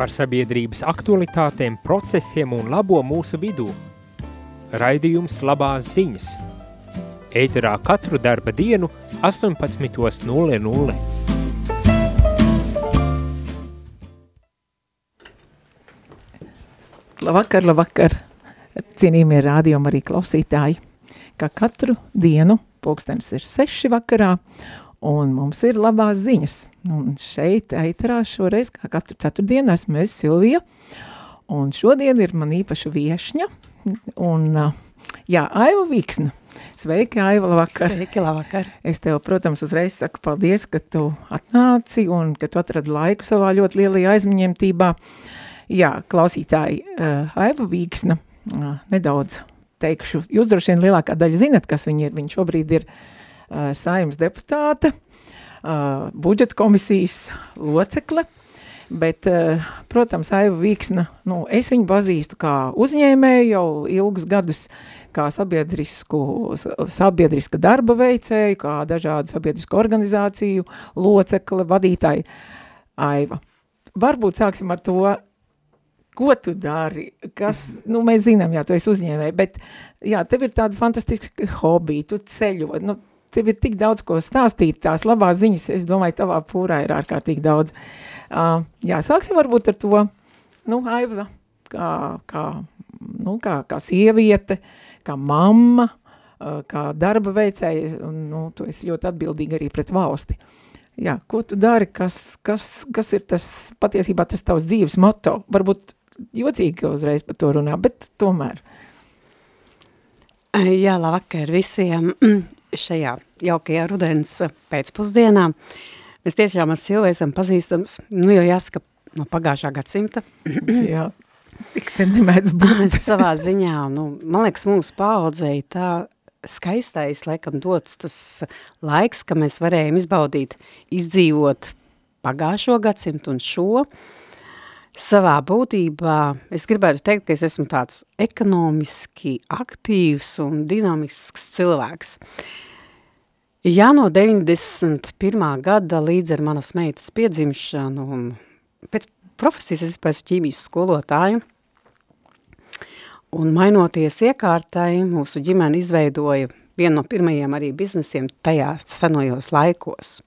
par sabiedrības aktualitātēm, procesiem un labo mūsu vidū. Raidījums labās ziņas. Ēterā katru darba dienu 18.00. Labvakar, labvakar, cienījamie rādījumi arī klausītāji, kā katru dienu, pulkstenis ir seši vakarā, un mums ir labās ziņas. Un šeit, eitarā, šoreiz, kā katru ceturtdienu, esmu es Silvija, un šodien ir man īpaša viešņa, un, jā, Aiva Vīksna. Sveiki, Aiva, labvakar. Sveiki, labvakar. Es tev, protams, uzreiz saku paldies, ka tu atnāci un ka tu atradi laiku savā ļoti lielajā aizmaņemtībā. Jā, klausītāji, Aiva Vīksna, nedaudz teikšu, jūs droši vien lielākā daļa zinat, kas viņa ir. Viņa šobrīd ir uh, saimnes deputāte, uh, budžeta komisijas locekle, bet, uh, protams, Aiva Vīksna, nu, es viņu pazīstu kā uzņēmēju jau ilgus gadus, kā sabiedriska darba veicēju, kā dažādu sabiedrisku organizāciju locekle, vadītāji Aiva. Varbūt sāksim ar to, ko tu dari, kas, nu, mēs zinām, jā, tu esi uzņēmēji, bet, jā, tev ir tāda fantastiska hobija, tu ceļo, nu, tev ir tik daudz ko stāstīt, tās labās ziņas, es domāju, tavā pūrā ir ārkārtīgi daudz. Uh, jā, sāksim varbūt ar to, nu, Aiva, kā, kā, nu, kā, kā sieviete, kā mamma, uh, kā darba veicēja, nu, tu esi ļoti atbildīga arī pret valsti. Jā, ko tu dari, kas, kas, kas ir tas, patiesībā tas tavs dzīves moto? Varbūt jocīgi, uzreiz par to runā, bet tomēr. Jā, labvakar visiem šajā jaukajā rudens pēcpusdienā. Mēs tiešām ar Silviju esam pazīstams, nu jau jāsaka, no pagājušā gadsimta. Jā, tik sen nemēdz būt. Savā ziņā, nu, man liekas, mūsu paaudzēji tā skaistais, laikam, dots tas laiks, ka mēs varējām izbaudīt, izdzīvot pagājušo gadsimtu un šo, uh, savā būtībā es gribētu teikt, ka es esmu tāds ekonomiski aktīvs un dinamisks cilvēks. Jā, no 91. gada līdz ar manas meitas piedzimšanu un pēc profesijas es pēc ķīmijas skolotāju, un mainoties iekārtai, mūsu ģimene izveidoja vienu no pirmajiem arī biznesiem tajās senojos laikos.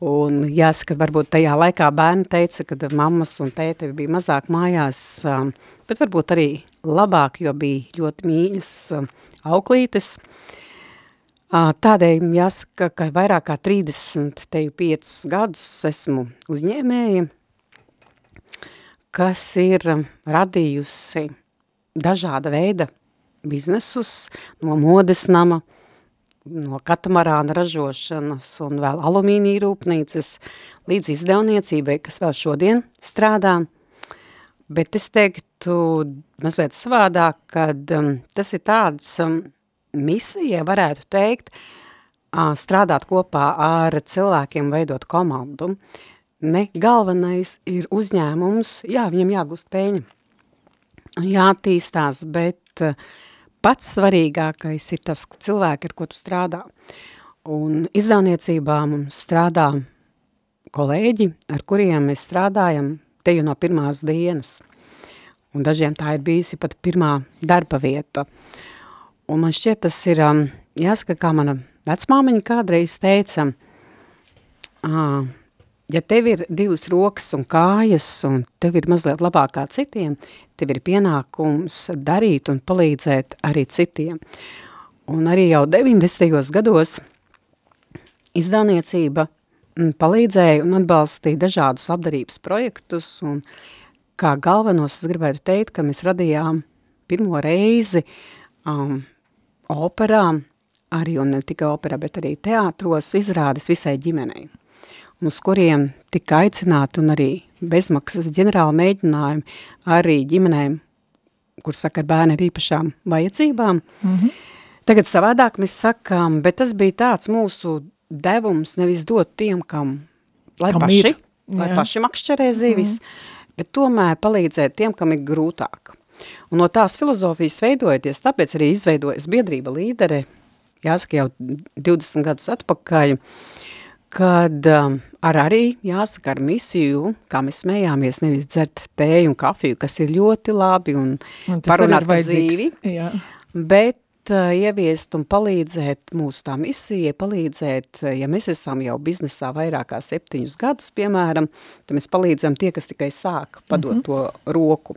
Un jāsaka, varbūt tajā laikā bērni teica, ka mammas un tēti bija mazāk mājās, um, bet varbūt arī labāk, jo bija ļoti mīļas um, auklītes. Uh, tādēļ jāsaka, ka vairāk kā 30, teju 5 gadus esmu uzņēmēja, kas ir um, radījusi dažāda veida biznesus no modes nama, no katamarāna ražošanas un vēl alumīnija rūpnīcas līdz izdevniecībai, kas vēl šodien strādā. Bet es teiktu mazliet savādāk, kad um, tas ir tāds um, misija, varētu teikt, uh, strādāt kopā ar cilvēkiem, veidot komandu. Ne galvenais ir uzņēmums, jā, viņam jāgūst pēļņa, jātīstās, bet uh, pats svarīgākais ir tas cilvēki, ar ko tu strādā. Un izdevniecībā mums strādā kolēģi, ar kuriem mēs strādājam te jau no pirmās dienas. Un dažiem tā ir bijusi pat pirmā darba vieta. Un man šķiet, tas ir, um, jāsaka, kā mana vecmāmiņa kādreiz teica, uh, ja tev ir divas rokas un kājas, un tev ir mazliet labāk kā citiem, tev ir pienākums darīt un palīdzēt arī citiem. Un arī jau 90. gados izdevniecība mm, palīdzēja un atbalstīja dažādus labdarības projektus, un kā galvenos es gribētu teikt, ka mēs radījām pirmo reizi um, operām, arī un ne tikai operā, bet arī teātros izrādes visai ģimenei uz kuriem tika aicināti un arī bezmaksas ģenerāla mēģinājumi arī ģimenēm, kur saka ar bērni ar īpašām vajadzībām. Mm -hmm. Tagad savādāk mēs sakām, bet tas bija tāds mūsu devums nevis dot tiem, kam, lai kam paši, ir. lai Jā. paši makšķerē zivis, mm -hmm. bet tomēr palīdzēt tiem, kam ir grūtāk. Un no tās filozofijas veidojoties, tāpēc arī izveidojas biedrība līdere, jāsaka jau 20 gadus atpakaļ, kad um, ar arī, jāsaka, ar misiju, kā mēs smējāmies, nevis dzert tēju un kafiju, kas ir ļoti labi un, Un parunāt par dzīvi, Jā. bet uh, ieviest un palīdzēt mūsu tā misijai, palīdzēt, uh, ja mēs esam jau biznesā vairāk kā septiņus gadus, piemēram, tad mēs palīdzam tie, kas tikai sāk padot mm -hmm. to roku.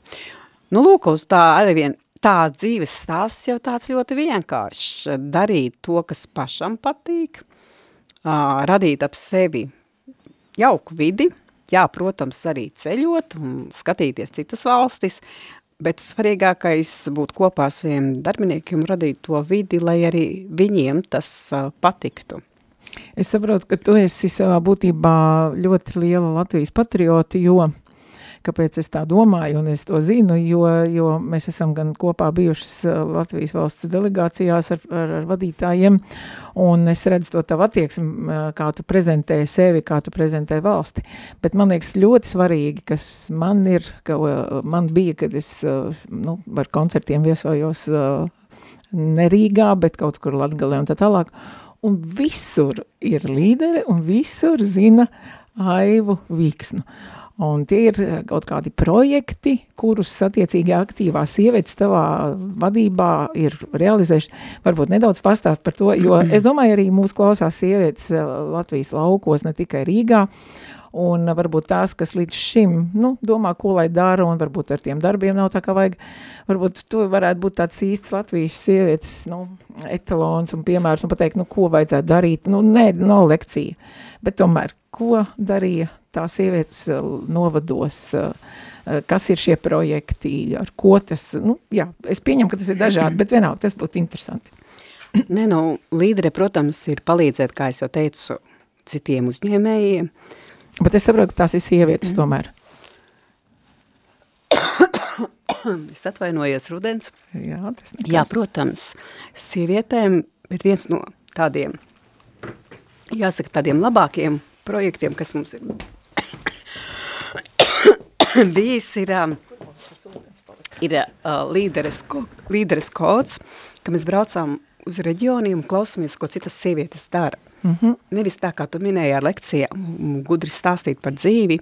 Nu, lūk, uz tā arī vien tā dzīves stāsts jau tāds ļoti vienkāršs. Darīt to, kas pašam patīk, ā, radīt ap sevi jauku vidi, jā, protams, arī ceļot un skatīties citas valstis, bet svarīgākais būt kopā ar saviem darbiniekiem un radīt to vidi, lai arī viņiem tas ā, patiktu. Es saprotu, ka tu esi savā būtībā ļoti liela Latvijas patrioti, jo kāpēc es tā domāju, un es to zinu, jo, jo mēs esam gan kopā bijušas uh, Latvijas valsts delegācijās ar, ar, ar vadītājiem, un es redzu to tavu attieksmi, uh, kā tu prezentē sevi, kā tu prezentē valsti. Bet man liekas ļoti svarīgi, kas man ir, ka man bija, kad es uh, nu, ar koncertiem viesojos ne Rīgā, bet kaut kur Latgalē un tā tālāk, un visur ir līderi, un visur zina Aivu Vīksnu. Un tie ir eh, kaut kādi projekti, kurus attiecīgi aktīvās sievietes tavā vadībā ir realizējuši. Varbūt nedaudz pastāst par to, jo es domāju arī mūsu klausās sievietes eh, Latvijas laukos, ne tikai Rīgā, un varbūt tās, kas līdz šim, nu, domā, ko lai dara, un varbūt ar tiem darbiem nav tā kā vajag, varbūt tu varētu būt tāds īsts Latvijas sievietes, nu, etalons un piemērs, un pateikt, nu, ko vajadzētu darīt, nu, nē, nav lekcija, bet tomēr, ko darīja tā sievietes eh, novados, eh, eh, kas ir šie projekti, ar ko tas, nu, jā, es pieņemu, ka tas ir dažādi, bet vienalga tas būtu interesanti. Nē, nu, līderi, protams, ir palīdzēt, kā es jau teicu, citiem uzņēmējiem, Bet es saprotu, ka tās ir sievietes Mhm. tomēr. es atvainojos rudens, Jā, tas nekas. Jā, protams, sievietēm, bet viens no tādiem, jāsaka, tādiem labākiem projektiem, kas mums ir bijis, ir, um, ir uh, līderes, līderes kods, ka mēs braucām uz reģioniem un klausamies, ko citas sievietes dara. Mm -hmm. Nevis tā, kā tu minēji ar lekcijām, un gudri stāstīt par dzīvi,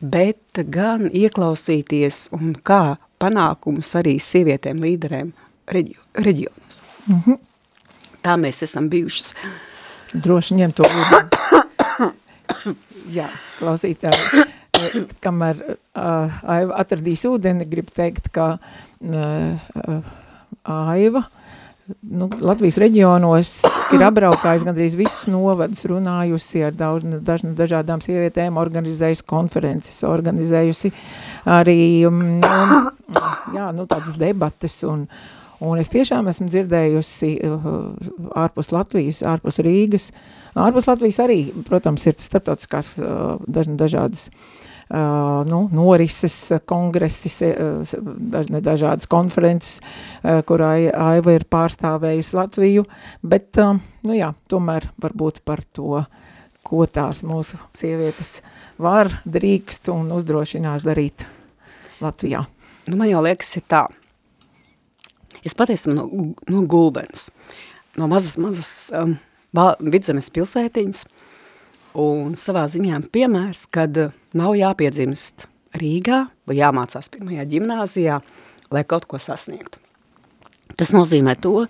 bet gan ieklausīties un kā panākumus arī sievietēm līderēm reģio, reģionos. Mm -hmm. Tā mēs esam bijušas. Droši ņem to ūdeni. Jā, klausītāji, kamēr uh, Aiva atradīs ūdeni, grib teikt, ka uh, Aiva nu, Latvijas reģionos ir apbraukājis gandrīz visus novadus, runājusi ar daudz, daž, dažādām sievietēm, organizējusi konferences, organizējusi arī um, nu, jā, nu, tādas debates un, un es tiešām esmu dzirdējusi uh, ārpus Latvijas, ārpus Rīgas, ārpus Latvijas arī, protams, ir starptautiskās uh, daž, dažādas Uh, nu, norises, kongresis, uh, daž, dažādas konferences, uh, kurā Aiva ir pārstāvējusi Latviju, bet, uh, nu jā, tomēr varbūt par to, ko tās mūsu sievietes var, drīkst un uzdrošinās darīt Latvijā. Nu, man jau liekas, ir tā. Es pat esmu no, no Gulbens, no mazas, mazas um, vidzemes pilsētiņas, un savā ziņā piemērs, kad uh, nav jāpiedzimst Rīgā vai jāmācās pirmajā ģimnāzijā, lai kaut ko sasniegtu. Tas nozīmē to,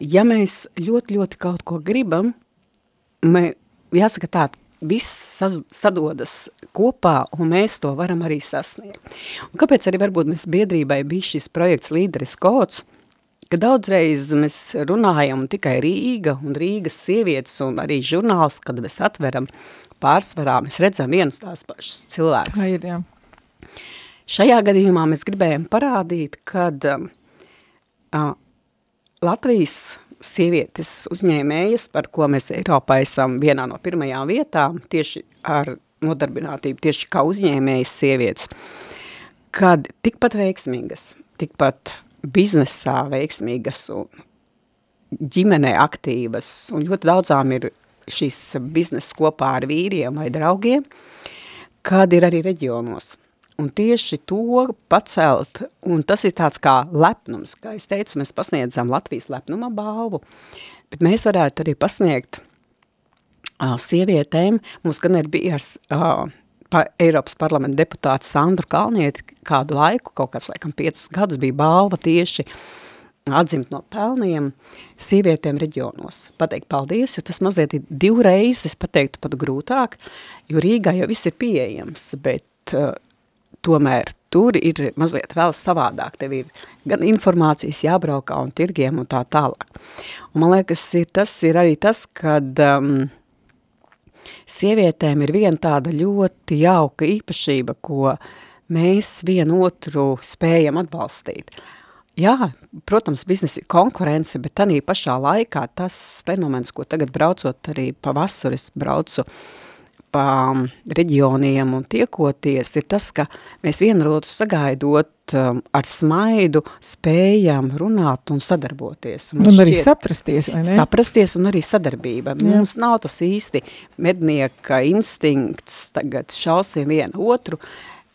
ja mēs ļoti, ļoti kaut ko gribam, mē, jāsaka tā, viss sadodas kopā, un mēs to varam arī sasniegt. Un kāpēc arī varbūt mēs biedrībai bija šis projekts Līderis kods, ka daudzreiz mēs runājam tikai Rīga un Rīgas sievietes un arī žurnāls, kad mēs atveram pārsvarā, mēs redzam vienus tās pašas cilvēkus. Tā ir, jā. Šajā gadījumā mēs gribējām parādīt, kad uh, Latvijas sievietes uzņēmējas, par ko mēs Eiropā esam vienā no pirmajām vietām, tieši ar nodarbinātību, tieši kā uzņēmējas sievietes, kad tikpat veiksmīgas, tikpat biznesā veiksmīgas un ģimenē aktīvas, un ļoti daudzām ir šīs biznesa kopā ar vīriem vai draugiem, kad ir arī reģionos. Un tieši to pacelt, un tas ir tāds kā lepnums, kā es teicu, mēs pasniedzam Latvijas lepnuma balvu, bet mēs varētu arī pasniegt sievietēm, mums gan ir bijis uh, pa, Eiropas parlamenta deputāta Sandra Kalnieti kādu laiku, kaut kāds laikam piecus gadus bija balva tieši atzimt no pelniem sievietēm reģionos. Pateikt paldies, jo tas mazliet ir divreiz, es pateiktu pat grūtāk, jo Rīgā jau viss ir pieejams, bet uh, tomēr tur ir mazliet vēl savādāk. Tev ir gan informācijas jābraukā un tirgiem un tā tālāk. Un man liekas, ir, tas ir arī tas, kad um, sievietēm ir viena tāda ļoti jauka īpašība, ko mēs vienu otru spējam atbalstīt. Jā, protams, biznesa ir konkurence, bet tanī pašā laikā tas fenomens, ko tagad braucot arī pavasaris braucu pa reģioniem un tiekoties, ir tas, ka mēs vienrotu sagaidot um, ar smaidu spējam runāt un sadarboties. Un, un arī saprasties, vai ne? Saprasties un arī sadarbība. Jā. Mums nav tas īsti mednieka instinkts, tagad šausim vienu otru,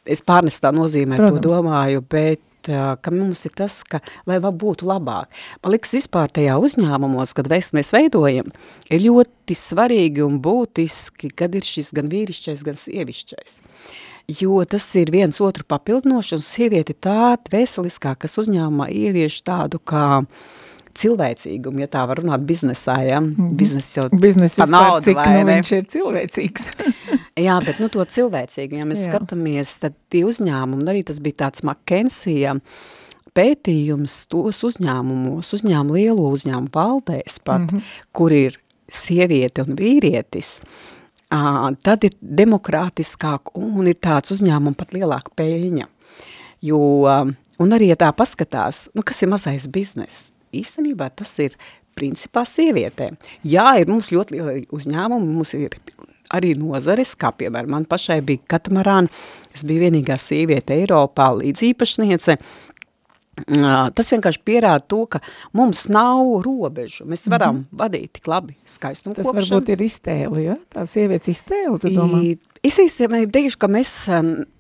es pārnestā nozīmē Protams. to domāju, bet ka mums ir tas, ka, lai būtu labāk. Man liekas, vispār tajā uzņēmumos, kad mēs veidojam, ir ļoti svarīgi un būtiski, kad ir šis gan vīrišķais, gan sievišķais. Uh, jo tas ir viens otru papildinoši, un sieviete tā veseliskā, kas uzņēmumā ievieš tādu kā cilvēcīgumu, ja tā var runāt biznesā, ja? Mhm. Biznes jau Biznes pa naudu, cik, vai nu, ne? viņš ir cilvēcīgs. Jā, bet nu to cilvēcīgu, ja mēs Jā. skatāmies, tad tie uzņēmumi, arī tas bija tāds McKenzie pētījums tos uzņēmumos, uzņēmumu lielo uzņēmumu valdēs pat, mm -hmm. kur ir sieviete un vīrietis, tad ir demokrātiskāk un ir tāds uzņēmuma pat lielāka peļņa. Jo, un arī, ja tā paskatās, nu, kas ir mazais biznes, īstenībā tas ir principā sievietēm. Jā, ir mums ļoti liela uzņēmuma, mums ir arī nozares, kā piemēram man pašai bija katamarāna, es biju vienīgā sieviete Eiropā līdz īpašniece, Tas vienkārši pierāda to, ka mums nav robežu. Mēs varam mm -hmm. vadīt tik labi skaistumu Tas kopšanu. varbūt ir iztēli, ja? Tā sievietes iztēli, tu domā? Es īstenībā teikšu, ka mēs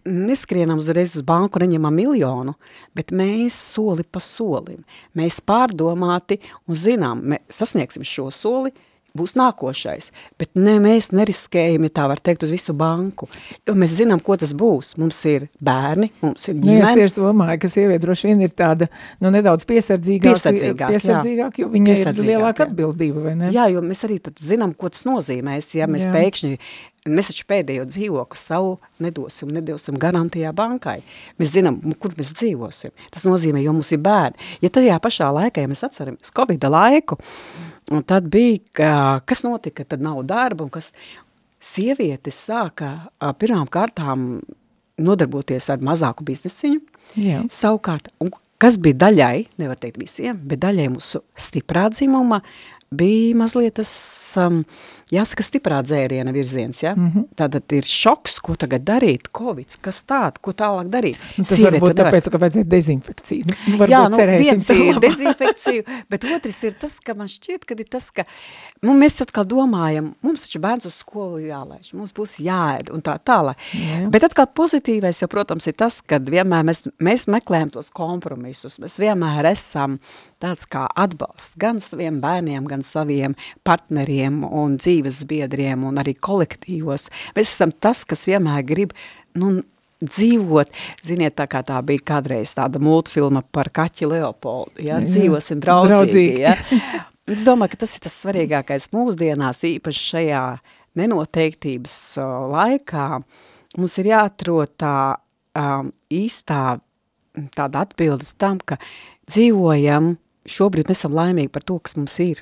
neskrienam uzreiz uz banku, neņemam miljonu, bet mēs soli pa solim. Mēs pārdomāti un zinām, mēs sasniegsim šo soli, būs nākošais, bet ne, mēs neriskējam, ja tā var teikt, uz visu banku, jo mēs zinām, ko tas būs. Mums ir bērni, mums ir ģimene. Nu, es tieši domāju, ka sieviete droši vien ir tāda, nu, nedaudz piesardzīgāk, piesardzīgāk, piesardzīgāk jo viņai ir lielāka jā. atbildība, vai ne? Jā, jo mēs arī tad zinām, ko tas nozīmēs, ja mēs jā. pēkšņi Mēs taču pēdējo dzīvokli savu nedosim, nedosim garantijā bankai. Mēs zinām, kur mēs dzīvosim. Tas nozīmē, jo mums ir bērni. Ja tajā pašā laikā, ja mēs atceramies Covid laiku, un tad bija, kas notika, tad nav darba, un kas sievietes sāka pirmām kārtām nodarboties ar mazāku biznesiņu. Jā. Savukārt, un kas bija daļai, nevar teikt visiem, bet daļai mūsu stiprā dzimuma, bija mazliet tas, um, jāsaka, stiprā dzēriena virziens, ja? Mm -hmm. Tātad ir šoks, ko tagad darīt, covid, kas tāda, ko tālāk darīt. Nu, tas Sieviete varbūt tāpēc, nevar... ka vajadzēja dezinfekciju. Nu, varbūt Jā, nu, viens ir dezinfekciju, bet otrs ir tas, ka man šķiet, ka ir tas, ka nu, mēs atkal domājam, mums taču bērns uz skolu jālaiž, mums būs jāēd un tā tālāk. Jā. Bet atkal pozitīvais jau, protams, ir tas, ka vienmēr mēs, mēs meklējam tos kompromisus, mēs vienmēr esam tāds kā atbalsts gan saviem bērniem, gan saviem partneriem un dzīves biedriem un arī kolektīvos. Mēs esam tas, kas vienmēr grib, nu, dzīvot, ziniet, tā kā tā bija kādreiz tāda multfilma par kaķi Leopoldu, ja, dzīvosim draudzīgi, draudzīgi. ja. Es domāju, ka tas ir tas svarīgākais mūsdienās, īpaši šajā nenoteiktības laikā, mums ir jāatrod tā um, īstā tāda atbildes tam, ka dzīvojam šobrīd esam laimīgi par to, kas mums ir.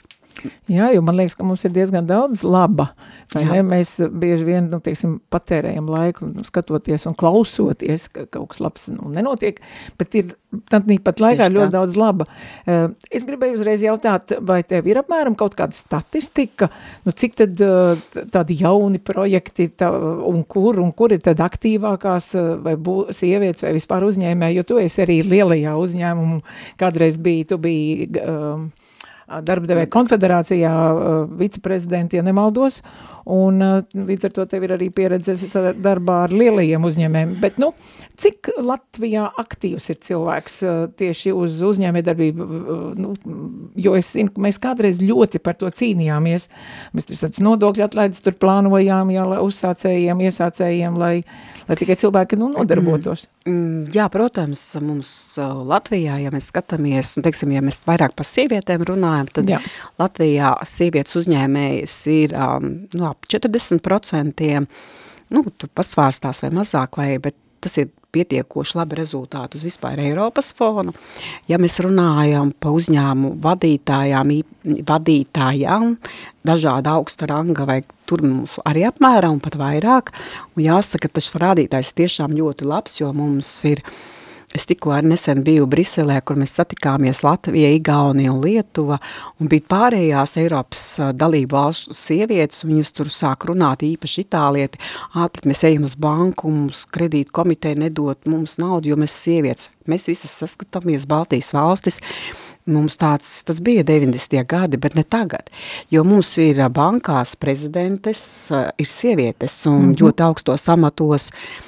Jā, jo man liekas, ka mums ir diezgan daudz laba. Ne? Mēs bieži vien, nu, teiksim, patērējam laiku skatoties un klausoties, ka kaut kas labs nu, nenotiek, bet ir tad pat laikā ļoti tā. daudz laba. Uh, es gribēju uzreiz jautāt, vai tev ir apmēram kaut kāda statistika, nu, cik tad uh, tādi jauni projekti tā, un kur, un kur ir tad aktīvākās vai bū, sievietes vai vispār uzņēmē, jo tu esi arī lielajā uzņēmumu, kādreiz biji, tu biji... Uh, darbdevēja konfederācijā viceprezidenti, ja nemaldos, un līdz ar to tev ir arī pieredze darbā ar lielajiem uzņēmējiem. Bet, nu, cik Latvijā aktīvs ir cilvēks tieši uz uzņēmē darbību, nu, jo es zinu, mēs kādreiz ļoti par to cīnījāmies, mēs tāds nodokļu atlaides tur plānojām, jā, lai uzsācējiem, iesācējiem, lai, lai tikai cilvēki, nu, nodarbotos. Mm, jā, protams, mums Latvijā, ja mēs skatāmies, un, teiksim, ja mēs vairāk par sievietēm runājam, tad Jā. Latvijā sievietes uzņēmējas ir um, nu, ap 40%, nu, tur pasvārstās vai mazāk, vai, bet tas ir pietiekoši labi rezultāti uz vispār Eiropas fonu. Ja mēs runājam pa uzņēmu vadītājām, vadītājām, dažāda augsta ranga, vai tur mums arī apmēram un pat vairāk, un jāsaka, tas rādītājs tiešām ļoti labs, jo mums ir uh, Es tikko ar nesen biju Briselē, kur mēs satikāmies Latvija, Igaunija un Lietuva, un bija pārējās Eiropas dalību valstu sievietes, un viņas tur sāk runāt īpaši itālieti, ātri mēs ejam uz banku, mums kredītu komiteja nedot mums naudu, jo mēs sievietes, mēs visas saskatāmies Baltijas valstis, mums tāds, tas bija 90. gadi, bet ne tagad, jo mums ir bankās prezidentes, ir sievietes un mm -hmm. ļoti augstos amatos, uh,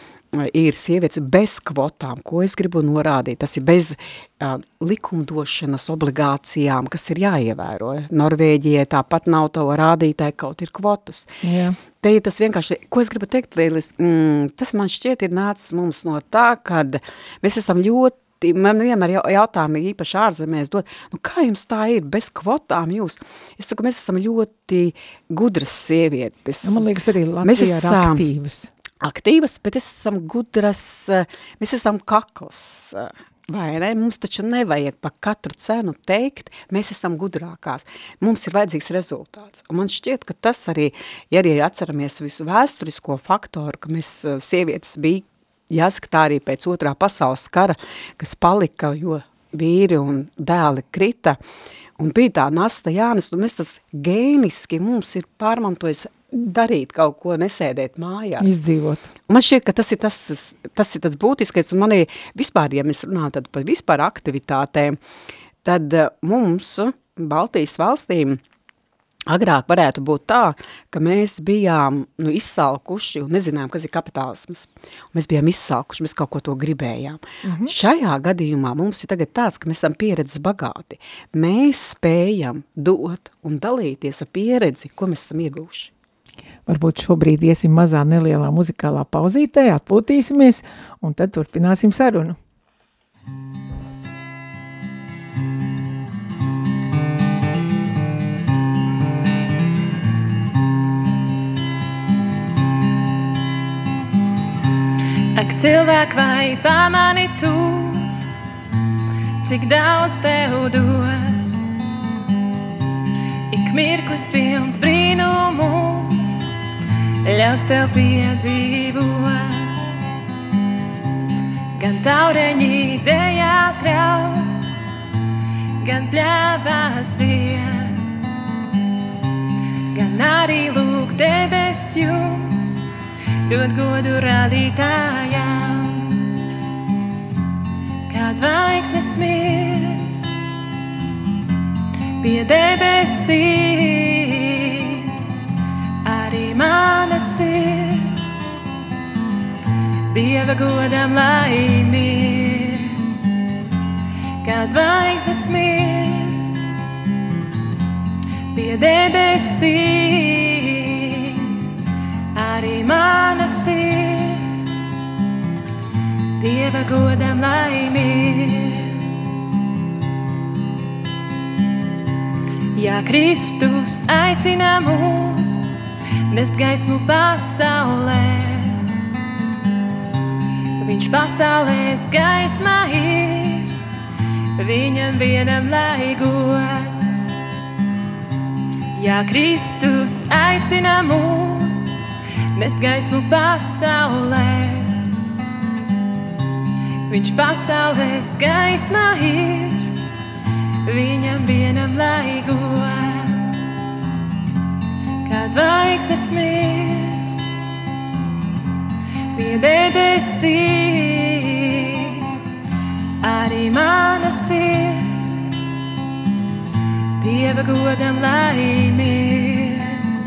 ir sievietes bez kvotām, ko es gribu norādīt. Tas ir bez uh, likumdošanas obligācijām, kas ir jāievēro. Norvēģijai tāpat nav to rādītāji, kaut ir kvotas. Jā. Te ir tas vienkārši, ko es gribu teikt, Lielis, mm, tas man šķiet ir nācis mums no tā, kad mēs esam ļoti man vienmēr jautājumi īpaši ārzemēs dod, nu kā jums tā ir, bez kvotām jūs? Es saku, mēs esam ļoti gudras sievietes. Nu, man liekas, arī Latvijā mēs esam, ir aktīvas aktīvas, bet esam gudras, eh, mēs esam kakls, eh, vai ne? Mums taču nevajag pa katru cenu teikt, mēs esam gudrākās. Mums ir vajadzīgs rezultāts. Un man šķiet, ka tas arī, ja arī atceramies visu vēsturisko faktoru, ka mēs eh, sievietes bija, jāsaka tā arī pēc otrā pasaules kara, kas palika, jo vīri un dēli krita, un bija tā nasta Jānis, un mēs tas gēniski mums ir pārmantojis darīt kaut ko, nesēdēt mājās. Izdzīvot. Man šķiet, ka tas ir tas, tas ir tas būtiskais, un man ir vispār, ja mēs runājam tad par vispār aktivitātēm, tad eh, mums, Baltijas valstīm, agrāk varētu būt tā, ka mēs bijām nu, izsalkuši un nezinājām, kas ir kapitālisms. Mēs bijām izsalkuši, mēs kaut ko to gribējām. Mm -hmm. Šajā gadījumā mums ir tagad tāds, ka mēs esam pieredzes bagāti. Mēs spējam dot un dalīties ar pieredzi, ko mēs esam ieguvuši. Varbūt šobrīd iesim mazā nelielā muzikālā pauzītē, atpūtīsimies un tad turpināsim sarunu. Ak, cilvēki, vai pamani tu, cik daudz tev dots? Ik mirklis pilns brīnumu ļaus tev piedzīvot. Gan taureņi dejā trauc, gan pļāvās iet, gan arī lūk debes jums, dod godu radītājām. Kā zvaigznes smiedz pie debesīm mana sirds, Dieva godam laimīgs, kā zvaigznes mirs pie debesīm. Arī mana sirds, Dieva godam laimīgs. Ja Kristus aicina mūs, nest gaismu pasaulē. Viņš pasaulēs gaismā ir, viņam vienam lai gods. Ja Kristus aicina mūs, nest gaismu pasaulē. Viņš pasaulēs gaismā ir, viņam vienam lai gods kā zvaigznes mirts pie debesīm. Arī mana sirds. Dieva godam laimīgs,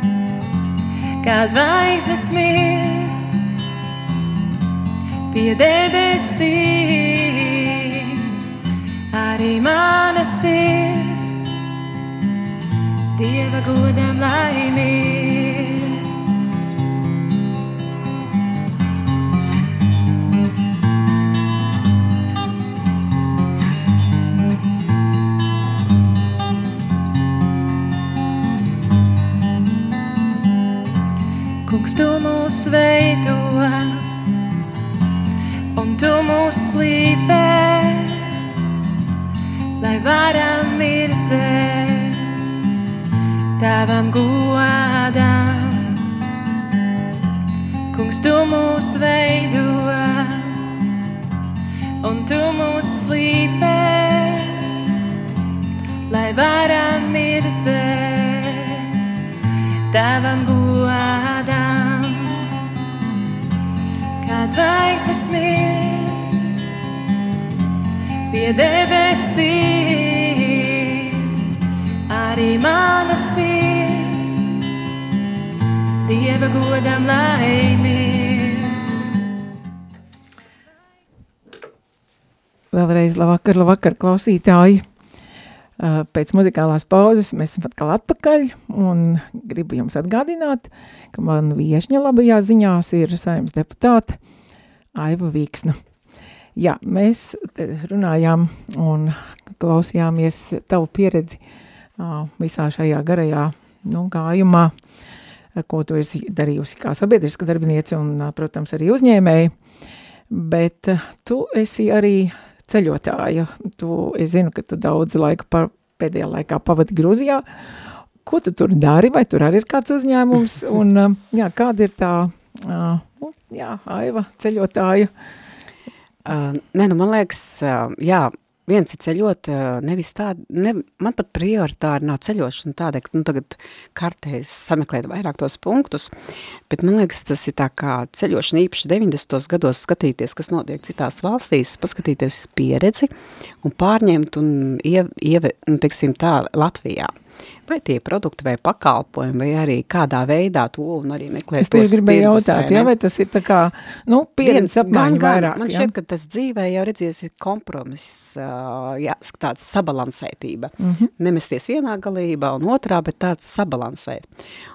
kā zvaigznes mirts pie debesīm, arī mana sirds, Dieva godam laimīgs. Kungs, tu mūs veido, un tu mūs slīpē, tavam godam. Kungs, tu mūs veido, un tu mūs slīpē, lai varam mirdzēt tavam godam. Kā zvaigznes mirts pie debesīm, arī mana sirds Dieva godam laimīgs. Vēlreiz labvakar, labvakar, klausītāji. Pēc muzikālās pauzes mēs esam atkal atpakaļ un gribu jums atgādināt, ka man viešņa labajā ziņās ir saimnes deputāte Aiva Vīksna. Jā, mēs runājām un klausījāmies tavu pieredzi visā šajā garajā nu, gājumā, uh, ko tu esi darījusi kā sabiedriska darbiniece un, protams, arī uzņēmēji, bet tu esi arī ceļotāja. Tu, es zinu, ka tu daudz laika par, pēdējā laikā pavadi Grūzijā. Ko tu tur dari, vai tur arī ir kāds uzņēmums? Un, jā, kāda ir tā, nu, jā, Aiva, ceļotāja? Uh, nē, nu man liekas, uh, jā, viens ir ceļot, nevis tāda, ne, man pat prioritāri nav ceļošana tāda, ka nu, tagad kartē sameklēt vairāk tos punktus, bet man liekas, tas ir tā kā ceļošana īpaši 90. gados skatīties, kas notiek citās valstīs, paskatīties pieredzi un pārņemt un ie, ieve, nu, teiksim tā, Latvijā. Vai tie produkti vai pakalpojumi, vai arī kādā veidā to un arī meklēt Es tos gribēju tirgus, jautāt, vai ne? vai tas ir tā kā, nu, pieredze apmaiņa vairāk, Man šķiet, ka tas dzīvē jau redzies ir kompromiss, jā, tāds sabalansētība. Mm. -hmm. Nemesties vienā galībā un otrā, bet tāds sabalansēt.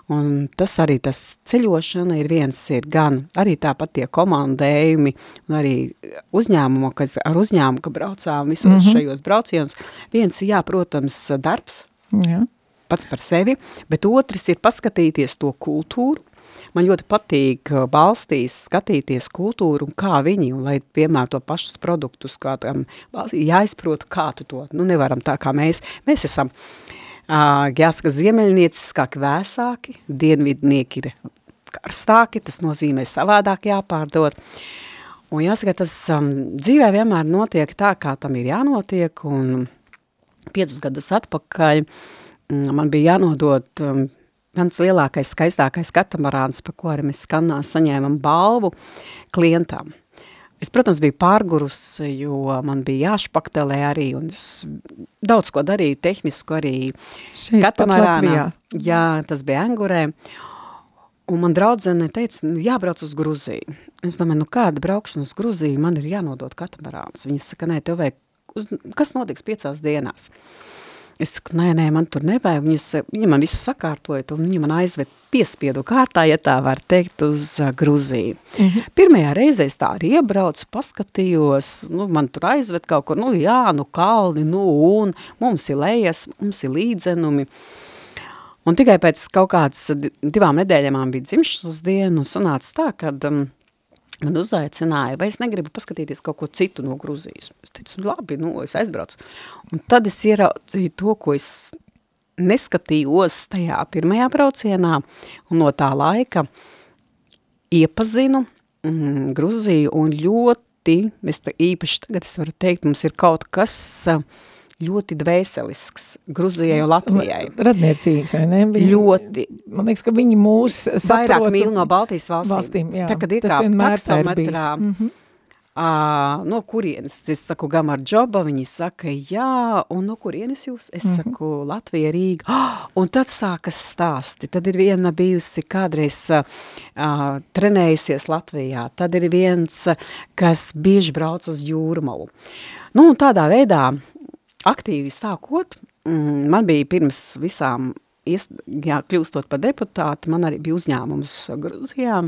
Un tas arī tas ceļošana ir viens, ir gan arī tāpat tie komandējumi un arī uzņēmumu, kas ar uzņēmumu, ka braucām visos mm. -hmm. šajos braucienos. Viens, jā, protams, darbs, Jā. Pats par sevi, bet otrs ir paskatīties to kultūru. Man ļoti patīk uh, valstīs skatīties kultūru un kā viņi, un lai piemēr to pašus produktus, kā tam jāizprot, kā tu to, nu nevaram tā kā mēs, mēs esam, uh, jāsaka, ziemeļnieciskāki vēsāki, dienvidnieki ir karstāki, tas nozīmē savādāk jāpārdod, un jāsaka, tas um, dzīvē vienmēr notiek tā, kā tam ir jānotiek, un piecus gadus atpakaļ mm, man bija jānodot um, mans lielākais, skaistākais katamarāns, par ko arī mēs skanā saņēmam balvu klientam. Es, protams, biju pārgurus, jo man bija jāšpaktelē arī, un es daudz ko darīju, tehnisku arī Šeit katamarānā. Jā, tas bija Angurē. Un man draudzene teica, nu, jābrauc uz Gruziju. Es domāju, nu kāda braukšana uz Gruziju, man ir jānodot katamarāns. Viņa saka, nē, tev vajag, uz, kas notiks piecās dienās? Es saku, nē, nē, man tur nevajag. Viņa, sa- viņa man visu sakārtoja, un viņa man aizved piespiedu kārtā, ja tā var teikt, uz Gruziju. Mm -hmm. Pirmajā reizē es tā arī iebraucu, paskatījos, nu, man tur aizved kaut kur, nu, jā, nu, kalni, nu, un mums ir lejas, mums ir līdzenumi. Un tikai pēc kaut kādas di- divām nedēļām man bija dzimšanas diena, un sanāca tā, ka um, man uzaicināja, vai es negribu paskatīties kaut ko citu no Gruzijas. Es teicu, labi, nu, es aizbraucu. Un tad es ieraudzīju to, ko es neskatījos tajā pirmajā braucienā, un no tā laika iepazinu mm, Gruziju, un ļoti, es tā īpaši tagad es varu teikt, mums ir kaut kas uh, ļoti dvēselisks Gruzijai un Latvijai. Radniecīgs, vai ne? Viņi, Ļoti. Man liekas, ka viņi mūs Vairāk mīl no Baltijas valstīm. valstīm, jā. Tā, kad ir kā taksometrā, Mhm. uh, no kurienes? Es saku, Gamar Džoba, viņi saka, jā, un no kurienes jūs? Es mm -hmm. saku, Latvija, Rīga. Oh, un tad sākas stāsti. Tad ir viena bijusi kādreiz uh, trenējusies Latvijā. Tad ir viens, kas bieži brauc uz jūrmalu. Nu, un tādā veidā aktīvi sākot, mm, man bija pirms visām, jā, kļūstot par deputāti, man arī bija uzņēmums Gruzijā,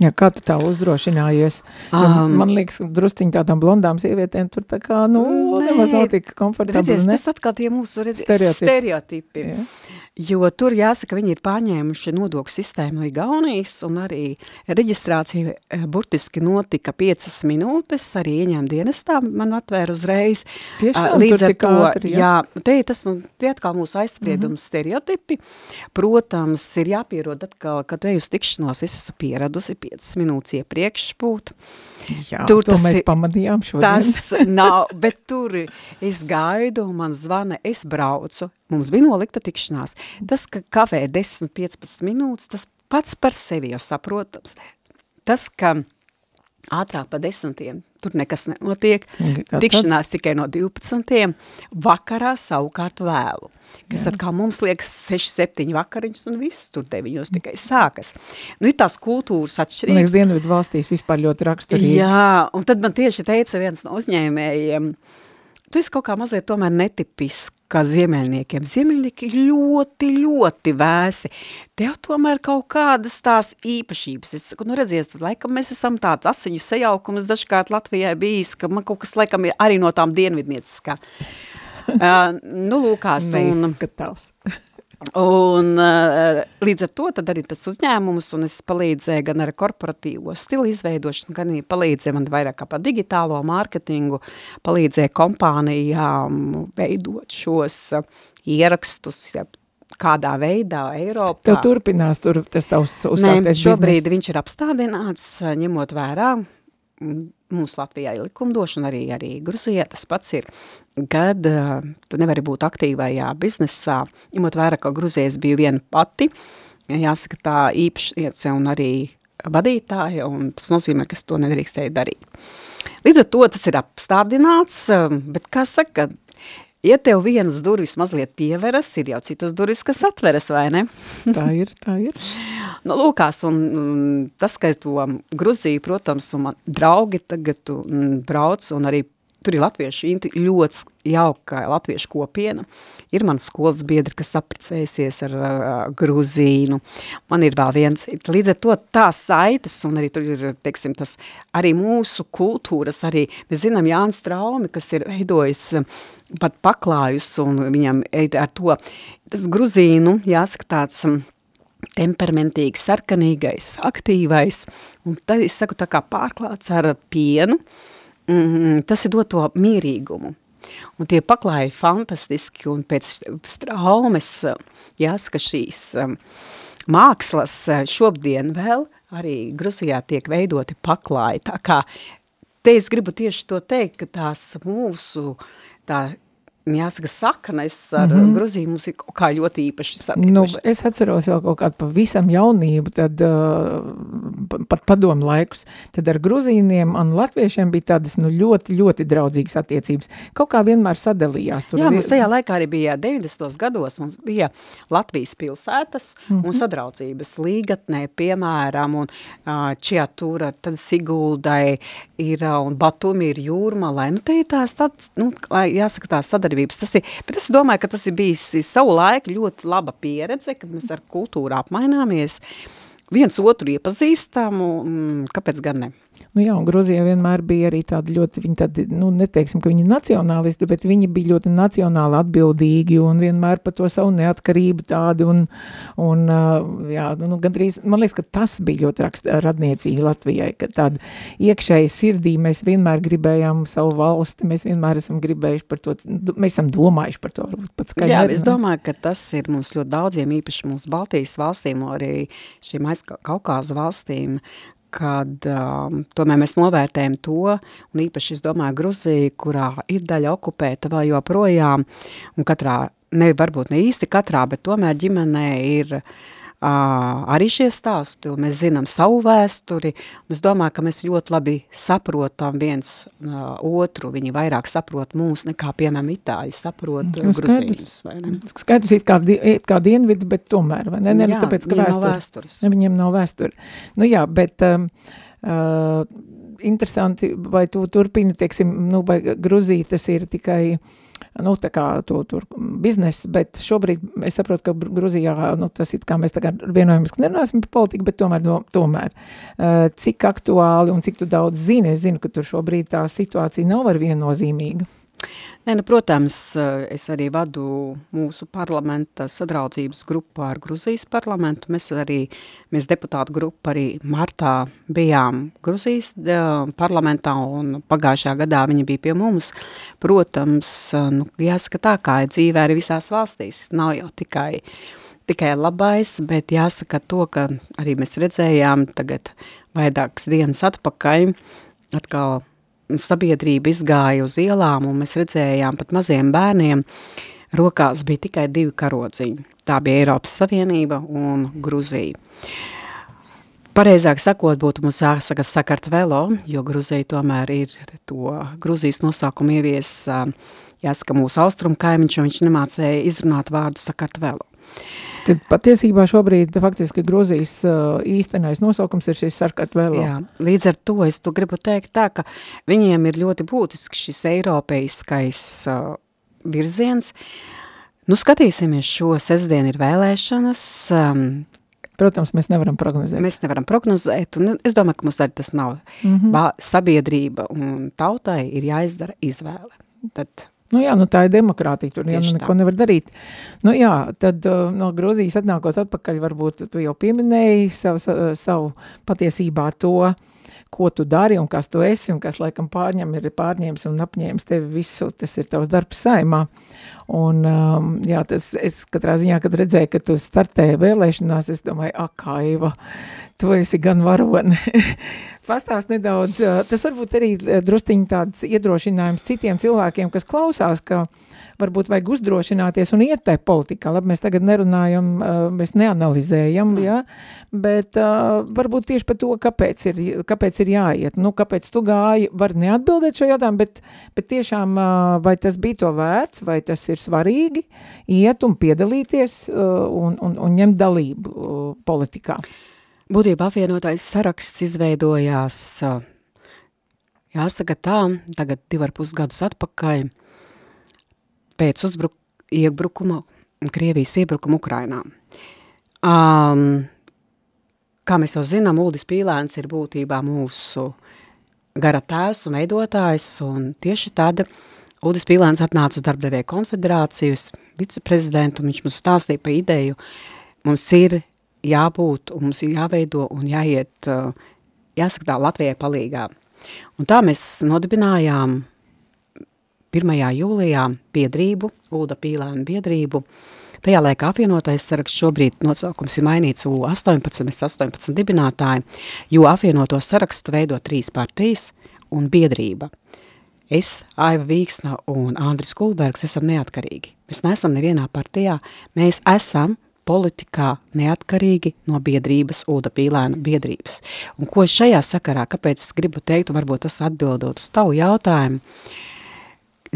Ja, kā tu tā uzdrošinājies? Um, man liekas, drusciņi tādām blondām sievietēm tur tā kā, nu, nē, nemaz nav tik komfortabli, redzies, ne? Tas atkal tie mūsu redz, stereotipi. stereotipi. Ja. Jo tur jāsaka, viņi ir pārņēmuši nodokļu sistēmu no Igaunijas un arī reģistrācija eh, burtiski notika piecas minūtes, arī ieņēma dienestā, man atvēra uzreiz. Tiešām, Līdz ar to, ātri, jā. jā, te ir tas, nu, tie atkal mūsu aizspriedums mm -hmm. stereotipi. Protams, ir jāpierod atkal, kad tu ej uz tikšanos, es esmu pieradusi 5 minūtes iepriekš būt. Jā, tur to mēs ir, pamanījām šodien. Tas nav, bet tur es gaidu, man zvana, es braucu. Mums bija nolikta tikšanās. Tas, ka kavē 10-15 minūtes, tas pats par sevi jau saprotams. Tas, ka ātrāk pa desmitiem, tur nekas nenotiek, Gatad. tikšanās tikai no 12, vakarā savukārt vēlu, kas Jā. atkal mums liekas 6-7 vakariņus un viss tur 9 tikai sākas. Nu, ir tās kultūras atšķirības. Liekas, dienvidu valstīs vispār ļoti raksturīgi. Jā, un tad man tieši teica viens no uzņēmējiem, tu esi kaut kā mazliet tomēr netipiski kā ziemeļniekiem. Ziemeļnieki ir ļoti, ļoti vēsi. Tev tomēr kaut kādas tās īpašības. Es saku, nu redzies, laikam mēs esam tāds asiņu sajaukums dažkārt Latvijai bijis, ka man kaut kas laikam ir arī no tām dienvidnieciskā. uh, nu, lūkās. Neizskatās. Un, Un uh, līdz ar to arī tas uzņēmums, un es palīdzēju gan ar korporatīvo stilu izveidošanu, gan arī palīdzēju man vairāk par digitālo mārketingu, palīdzēju kompānijām veidot šos uh, ierakstus, ja, kādā veidā Eiropā. Tev turpinās tur tas tavs uzsāktais biznes? šobrīd viņš ir apstādināts, ņemot vērā mums Latvijā ir likumdošana, arī, arī Gruzijā tas pats ir, kad uh, tu nevari būt aktīvajā biznesā, ņemot vērā, ka Gruzijas bija viena pati, jāsaka tā īpašniece un arī vadītāja, un tas nozīmē, ka es to nedrīkstēju darīt. Līdz ar to tas ir apstādināts, bet kā saka, Ja tev vienas durvis mazliet pieveras, ir jau citas durvis, kas atveras, vai ne? tā ir, tā ir. nu, lūkās, un, un tas, ka to Gruziju, protams, un man draugi tagad tu, m, brauc, un arī tur ir latviešu ļoti jauka latviešu kopiena. Ir mans skolas biedri, kas apprecēsies ar uh, Gruzīnu. Man ir vēl viens. Līdz ar to tā saites, un arī tur ir, teiksim, tas arī mūsu kultūras, arī mēs zinām Jānis Traumi, kas ir veidojis pat paklājus, un viņam ar to, tas Gruzīnu, jāsaka tāds, temperamentīgs, sarkanīgais, aktīvais, un tad es saku tā kā pārklāts ar pienu, uh, mm, tas ir dot to mierīgumu. Un tie paklāji fantastiski, un pēc straumes, jāsaka, šīs um, mākslas uh, šobdien vēl arī Gruzijā tiek veidoti paklāji. Tā kā te es gribu tieši to teikt, ka tās mūsu tā jāsaka, saknes ar mm -hmm. Gruziju mums ir kaut kā ļoti īpaši sabiedrušas. Nu, es atceros jau kaut kādu pavisam jaunību, tad uh, pat padomu laikus, tad ar Gruzīniem un Latviešiem bija tādas nu, ļoti, ļoti draudzīgas attiecības. Kaut kā vienmēr sadalījās. Tur Jā, mums tajā laikā arī bija 90. gados, mums bija Latvijas pilsētas mm -hmm. un sadraudzības līgatnē, piemēram, un uh, Čiatūra, tad Siguldai ir, un Batumi ir jūrmalai. Nu, te ir tās tāds, nu, jāsaka, tās sadarbības sadarbības. Tas ir, bet es domāju, ka tas ir bijis savu laiku ļoti laba pieredze, kad mēs ar kultūru apmaināmies, viens otru iepazīstam, un kāpēc gan ne? Nu jā, un Gruzija vienmēr bija arī tāda ļoti, viņi tādi, nu, neteiksim, ka viņi nacionālisti, bet viņi bija ļoti nacionāli atbildīgi un vienmēr par to savu neatkarību tādi, un, un jā, nu, gandrīz, man liekas, ka tas bija ļoti rakst, radniecīgi Latvijai, ka tāda iekšēji sirdī mēs vienmēr gribējām savu valsti, mēs vienmēr esam gribējuši par to, mēs esam domājuši par to, pat skaļi. Jā, es domāju, ka tas ir mums ļoti daudziem, īpaši mums Baltijas valstīm, arī šīm aizkaukāzu valstīm, kad um, tomēr mēs novērtējam to, un īpaši es domāju Gruziju, kurā ir daļa okupēta vēl joprojām, un katrā, ne varbūt ne īsti katrā, bet tomēr ģimenē ir arī šie stāsti, un mēs zinām savu vēsturi, un es domāju, ka mēs ļoti labi saprotam viens uh, otru, viņi vairāk saprot mūs nekā, piemēram, itāļi saprot nu, gruzīņus, vai ne? Skaidrs, it kā, it kā dienvidi, bet tomēr, vai ne? Ne, jā, tāpēc, ka vēstur, nav vēstures. Ne, viņiem nav vēsturi. Nu jā, bet... Um, uh, interesanti, vai tu turpini, teiksim, nu, vai Gruzija tas ir tikai nu, tā kā to, tur bizness, bet šobrīd es saprotu, ka Gruzijā, nu, tas ir kā mēs tagad vienojamies, ka nerunāsim par politiku, bet tomēr, no, tomēr, uh, cik aktuāli un cik tu daudz zini, es zinu, ka tur šobrīd tā situācija nav ar viennozīmīga. Nē, nu, protams, es arī vadu mūsu parlamenta sadraudzības grupu ar Gruzijas parlamentu. Mēs arī, mēs deputātu grupu arī martā bijām Gruzijas parlamentā un pagājušajā gadā viņi bija pie mums. Protams, nu, jāsaka tā, kā ir dzīvē arī visās valstīs. Nav jau tikai, tikai labais, bet jāsaka to, ka arī mēs redzējām tagad vairākas dienas atpakaļ, atkal sabiedrība izgāja uz ielām un mēs redzējām pat maziem bērniem, rokās bija tikai divi karodziņi. Tā bija Eiropas Savienība un Gruzija. Pareizāk sakot, būtu mums jāsaka Sakartvelo, jo Gruzija tomēr ir to Gruzijas nosaukumu ievies, jāsaka mūsu austrumu kaimiņš, un viņš nemācēja izrunāt vārdu Sakartvelo. Tad patiesībā šobrīd faktiski Grūzijas īstenais nosaukums ir šis sarkatvēlo. Jā, līdz ar to es tu gribu teikt tā, ka viņiem ir ļoti būtisks šis eiropeiskais uh, virziens. Nu, skatīsimies, šo sestdien ir vēlēšanas. Um, Protams, mēs nevaram prognozēt. Mēs nevaram prognozēt, un es domāju, ka mums arī tas nav. Mm -hmm. Sabiedrība un tautai ir jāizdara izvēle. Tad Nu jā, nu tā ir demokrātija, tur jau neko nevar darīt. Nu jā, tad uh, no Grūzijas atnākot atpakaļ, varbūt tu jau pieminēji savu, savu patiesībā to, ko tu dari un kas tu esi un kas laikam pārņem ir pārņēmis un apņēmis tevi visu, tas ir tavs darbs saimā. Un um, jā, tas es katrā ziņā, kad redzēju, ka tu startēji vēlēšanās, es domāju, akaiva, tu esi gan varone. Pastāst nedaudz, tas varbūt arī drusciņi tāds iedrošinājums citiem cilvēkiem, kas klausās, ka varbūt vajag uzdrošināties un iet tai politikā. Labi, mēs tagad nerunājam, mēs neanalizējam, mm. ja? bet uh, varbūt tieši par to, kāpēc ir, kāpēc ir jāiet. Nu, kāpēc tu gāji, var neatbildēt šo jautājumu, bet, bet tiešām uh, vai tas bija to vērts, vai tas ir svarīgi iet un piedalīties uh, un, un, un ņemt dalību uh, politikā. Būtībā apvienotais saraksts izveidojās, jāsaka tā, tagad divi ar pus gadus atpakaļ, pēc uzbruk, iebrukuma, Krievijas iebrukuma Ukrainā. Um, kā mēs jau zinām, Uldis Pīlēns ir būtībā mūsu gara tēvs un veidotājs, un tieši tad Uldis Pīlēns atnāca uz darbdevēju konfederācijas viceprezidentu, un viņš mums stāstīja pa ideju, mums ir jābūt, un mums ir jāveido un jāiet, jāsaka tā, Latvijai palīgā. Un tā mēs nodibinājām 1. jūlijā biedrību, Ulda Pīlēna biedrību. Tajā laikā apvienotais saraksts šobrīd nosaukums ir mainīts U18, mēs 18 dibinātāji, jo apvienoto sarakstu veido trīs partijas un biedrība. Es, Aiva Vīksna un Andris Kulbergs esam neatkarīgi. Mēs neesam nevienā partijā, mēs esam politikā neatkarīgi no biedrības, Ulda Pīlēna biedrības. Un ko šajā sakarā, kāpēc es gribu teikt, un varbūt tas atbildot uz tavu jautājumu,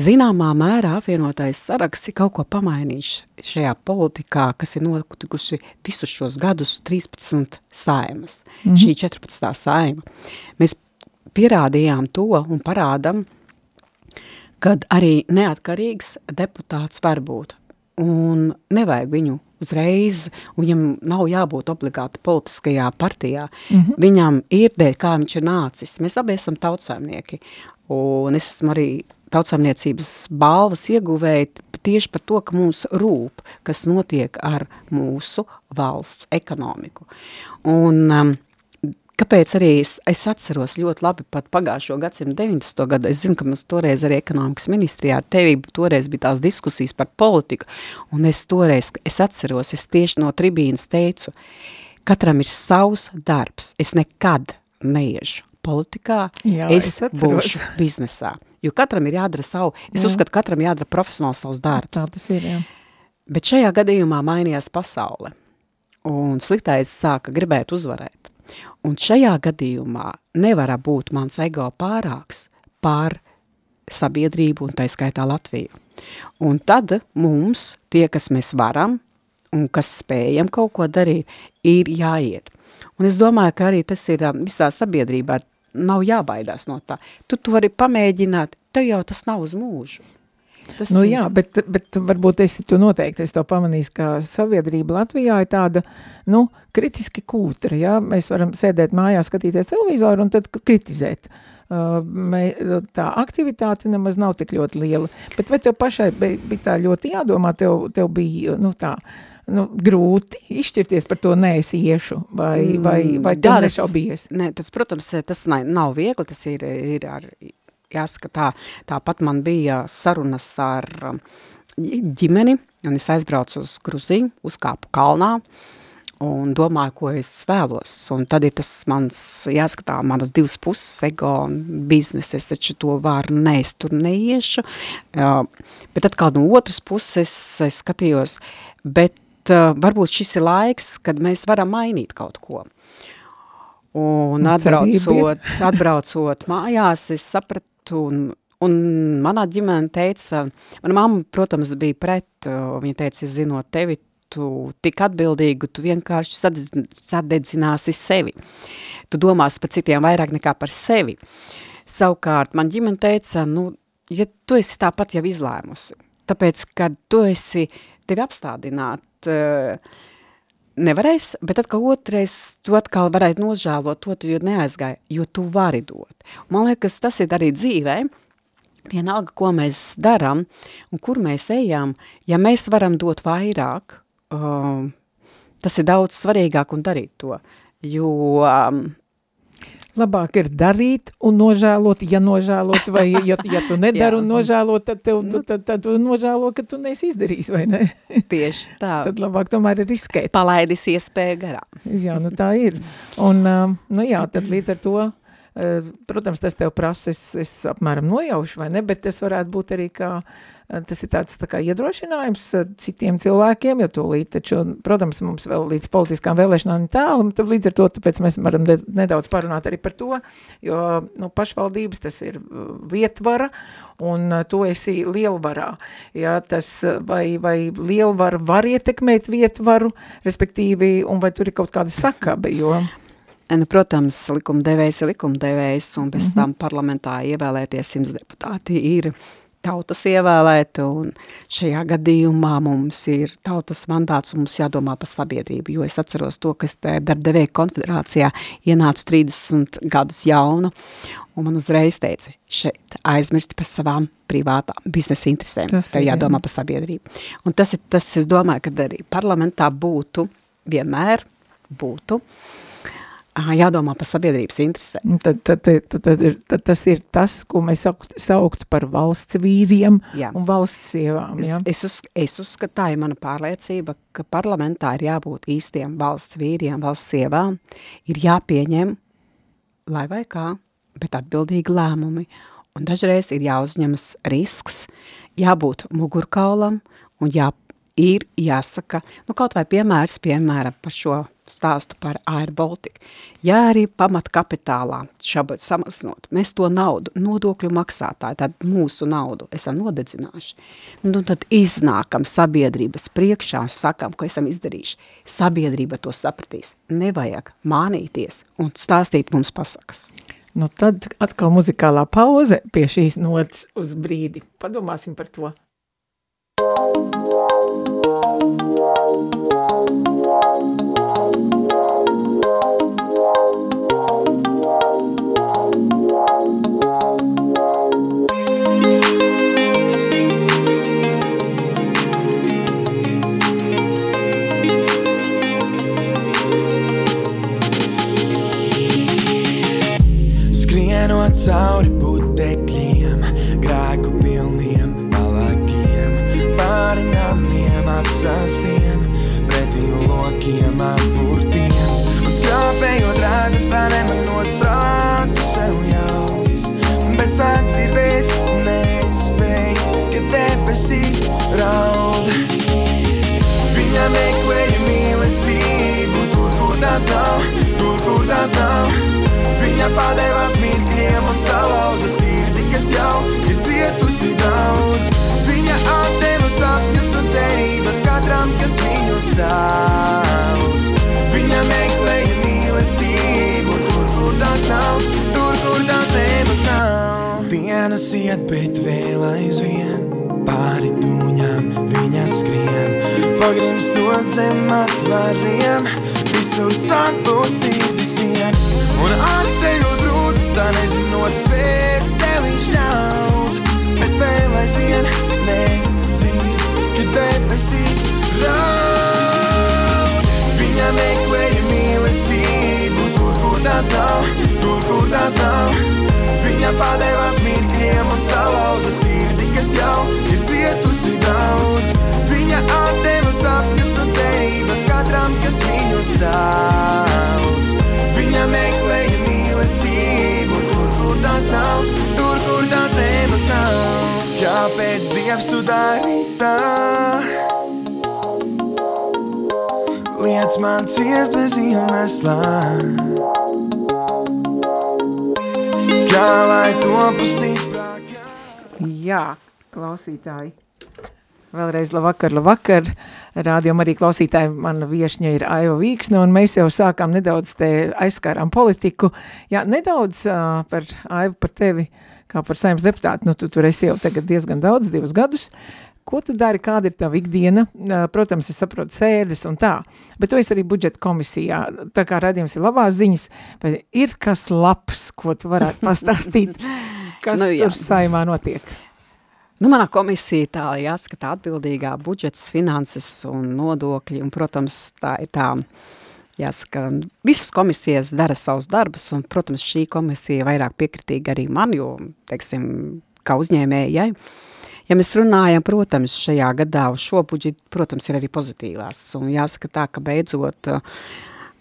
zināmā mērā apvienotais saraksts ir kaut ko pamainījuši šajā politikā, kas ir notikuši visus šos gadus 13 saimas, mm -hmm. šī 14. saima. Mēs pierādījām to un parādam, kad arī neatkarīgs deputāts var būt. Un nevajag viņu uzreiz, un viņam nav jābūt obligāti politiskajā partijā. Mm -hmm. Viņam ir dēļ, kā viņš ir nācis. Mēs abi esam tautsājumnieki, un es esmu arī tautsājumniecības balvas ieguvēji tieši par to, ka mums rūp, kas notiek ar mūsu valsts ekonomiku. Un um, Kāpēc arī es, es atceros ļoti labi pat pagājušo gadsimtu 90. gadu, es zinu, ka mums toreiz arī ekonomikas ministrijā ar tevi toreiz bija tās diskusijas par politiku, un es toreiz, es atceros, es tieši no tribīnas teicu, katram ir savs darbs, es nekad neiešu politikā, Jā, es, es būšu biznesā, jo katram ir jādara savu, es jā. uzskatu, katram jādara profesionāli savs darbs. Tā tas ir, jā. Bet šajā gadījumā mainījās pasaule. un sliktais sāka gribēt uzvarēt. Un šajā gadījumā nevar būt mans ego pārāks pār sabiedrību un tā skaitā Latviju. Un tad mums, tie, kas mēs varam un kas spējam kaut ko darīt, ir jāiet. Un es domāju, ka arī tas ir um, visā sabiedrībā, nav jābaidās no tā. Tu to vari pamēģināt, tev jau tas nav uz mūžu. Tas nu, ir... jā, bet, bet varbūt es tu noteikti es to pamanīju, ka sabiedrība Latvijā ir tāda, nu, kritiski kūtra, jā, mēs varam sēdēt mājās, skatīties televizoru un tad kritizēt. Uh, mē, tā aktivitāte nemaz nav tik ļoti liela, bet vai tev pašai bija, tā ļoti jādomā, tev, tev bija, nu, tā, nu, grūti izšķirties par to, nē, es iešu, vai, vai, vai tev nešaubies? Nē, tas, protams, tas nav viegli, tas ir, ir ar jāsaka tā, tāpat man bija sarunas ar um, ģimeni, un es aizbraucu uz Gruziju, uzkāpu kalnā, un domāju, ko es vēlos. Un tad ir tas mans, jāskatā, manas divas puses, ego un biznesa, es taču to varu, nē, es tur neiešu. Bet atkal no otras puses es skatījos, bet uh, varbūt šis ir laiks, kad mēs varam mainīt kaut ko. Un atbraucot, atbraucot mājās, es sapratu, un, un manā ģimene teica, mana mamma, protams, bija pret, viņa teica, es zinot tevi, tu tik atbildīgu, tu vienkārši sadedzināsi sevi. Tu domās par citiem vairāk nekā par sevi. Savukārt, man ģimene teica, nu, ja tu esi tāpat jau izlēmusi, tāpēc, kad tu esi tevi apstādināt, uh, nevarēs, bet atkal otrais, tu atkal varētu nožēlot to, tu neaizgāji, jo tu vari dot. Man liekas, tas ir arī dzīvē, vienalga, ko mēs daram un kur mēs ejam, ja mēs varam dot vairāk, uh, tas ir daudz svarīgāk un darīt to, jo um, labāk ir darīt un nožēlot, ja nožēlot, vai ja, ja tu nedari un nožēlot, tad, tev, nu. tad, tad tu nožēlo, ka tu neesi izdarījis, vai ne? Tieši tā. tad labāk tomēr ir riskēt. Palaidis iespēju garām. jā, nu tā ir. Un, nu jā, tad līdz ar to, protams, tas tev prasa, es, apmēram nojaušu, vai ne, bet tas varētu būt arī kā Eh, tas ir tāds tā kā iedrošinājums eh, citiem cilvēkiem, jo tūlīt, taču, protams, mums vēl līdz politiskām vēlēšanām tālu, tad līdz ar to, tāpēc mēs varam nedaudz parunāt arī par to, jo, nu, pašvaldības tas ir eh, vietvara, un tu esi lielvarā, ja, tas, vai, vai lielvara var ietekmēt vietvaru, respektīvi, un vai tur ir kaut kāda sakaba, jo... Nu, protams, likumdevējs ir likumdevējs, un pēc mm -hmm. tam parlamentā ievēlētie simts deputāti ir tautas ievēlēti, un šajā gadījumā mums ir tautas mandāts, un mums jādomā par sabiedrību, jo es atceros to, ka es darbdevēju konfederācijā ienācu 30 gadus jaunu, un man uzreiz teica, šeit aizmirsti par savām privātām biznesa interesēm, tas tev jādomā jā. par sabiedrību. Un tas ir, tas es domāju, ka arī parlamentā būtu, vienmēr būtu, uh, jādomā par sabiedrības interesēm. Tad, tad, tad, tad, tad, ir, tad tas ir tas, ko mēs saukt, sauktu par valsts vīriem jā. un valsts sievām. Ja? Es, es, uz, es uzskatu, tā ir mana pārliecība, ka parlamentā ir jābūt īstiem valsts vīriem, valsts sievām, ir jāpieņem, lai vai kā, bet atbildīgi lēmumi, un dažreiz ir jāuzņemas risks, jābūt mugurkaulam un jā, ir jāsaka, nu kaut vai piemērs, piemēram, par šo stāstu par Air Baltic. Ja arī pamat kapitālā šabat samazinot, mēs to naudu, nodokļu maksātāju, tad mūsu naudu esam nodedzinājuši, nu tad iznākam sabiedrības priekšā sakam, ko esam izdarījuši. Sabiedrība to sapratīs. Nevajag mānīties un stāstīt mums pasakas. Nu tad atkal muzikālā pauze pie šīs notas uz brīdi. Padomāsim par to. Cauri putekļiem, grēku pilniem, palagiem, pāri namiem apsastiem, pretīm lokiem apburtiem. Un skrāpējot rāgas, tā nemanot prātu sev jauns, bet sāk dzirdēt nespēju, ka debesīs raud. Viņa meklēja mīlestību tās nav, tur, kur tās nav. Viņa padevās mirkļiem un salauza sirdi, kas jau ir cietusi daudz. Viņa atdeva sapņus un cerības katram, kas viņu sauc. Viņa meklēja mīlestību tur, kur tās nav, tur, kur tās nemaz nav. Dienas iet, bet vēl aizvien pāri dūņām viņa skrien. Pagrimstot zem atvariem, visur savu sirdi sien. Un ārstējot brūcis, tā nezinot veseliņš ļaut. Bet vēl aizvien nedzīv, kad debesīs raud. Viņa meklēja mīlestību tur, kur tās nav, tur, kur tās nav. Viņa padevās mirkļiem un salauza sirdi, kas jau ir cietusi daudz. Viņa atdeva sapņus cerības katram, kas viņu sauc. Viņa meklēja mīlestību tur, kur tās nav, tur, kur tās nemaz nav. Kāpēc Dievs tu dari tā? Liec man ciest bez iemesla. Kā lai topu stiprāk? Jā, klausītāji. Vēlreiz labvakar, labvakar. Rādījumā arī klausītāji, mana viešņa ir Aiva Vīksne, un mēs jau sākām nedaudz te aizskārām politiku. Jā, nedaudz uh, par Aivu, par tevi, kā par saimnes deputātu. Nu, tu tur esi jau tagad diezgan daudz, divus gadus. Ko tu dari, kāda ir tava ikdiena? Uh, protams, es saprotu sēdes un tā, bet tu esi arī budžeta komisijā. Tā kā radījums ir labās ziņas, vai ir kas labs, ko tu varētu pastāstīt, kas nu, jā. tur saimā notiek? Nu, manā komisija tā jāskata atbildīgā budžets, finanses un nodokļi, un, protams, tā ir tā, jāsaka, visas komisijas dara savus darbus, un, protams, šī komisija vairāk piekritīga arī man, jo, teiksim, kā uzņēmējai, ja mēs runājam, protams, šajā gadā uz šo budžetu, protams, ir arī pozitīvās, un jāsaka tā, ka beidzot uh,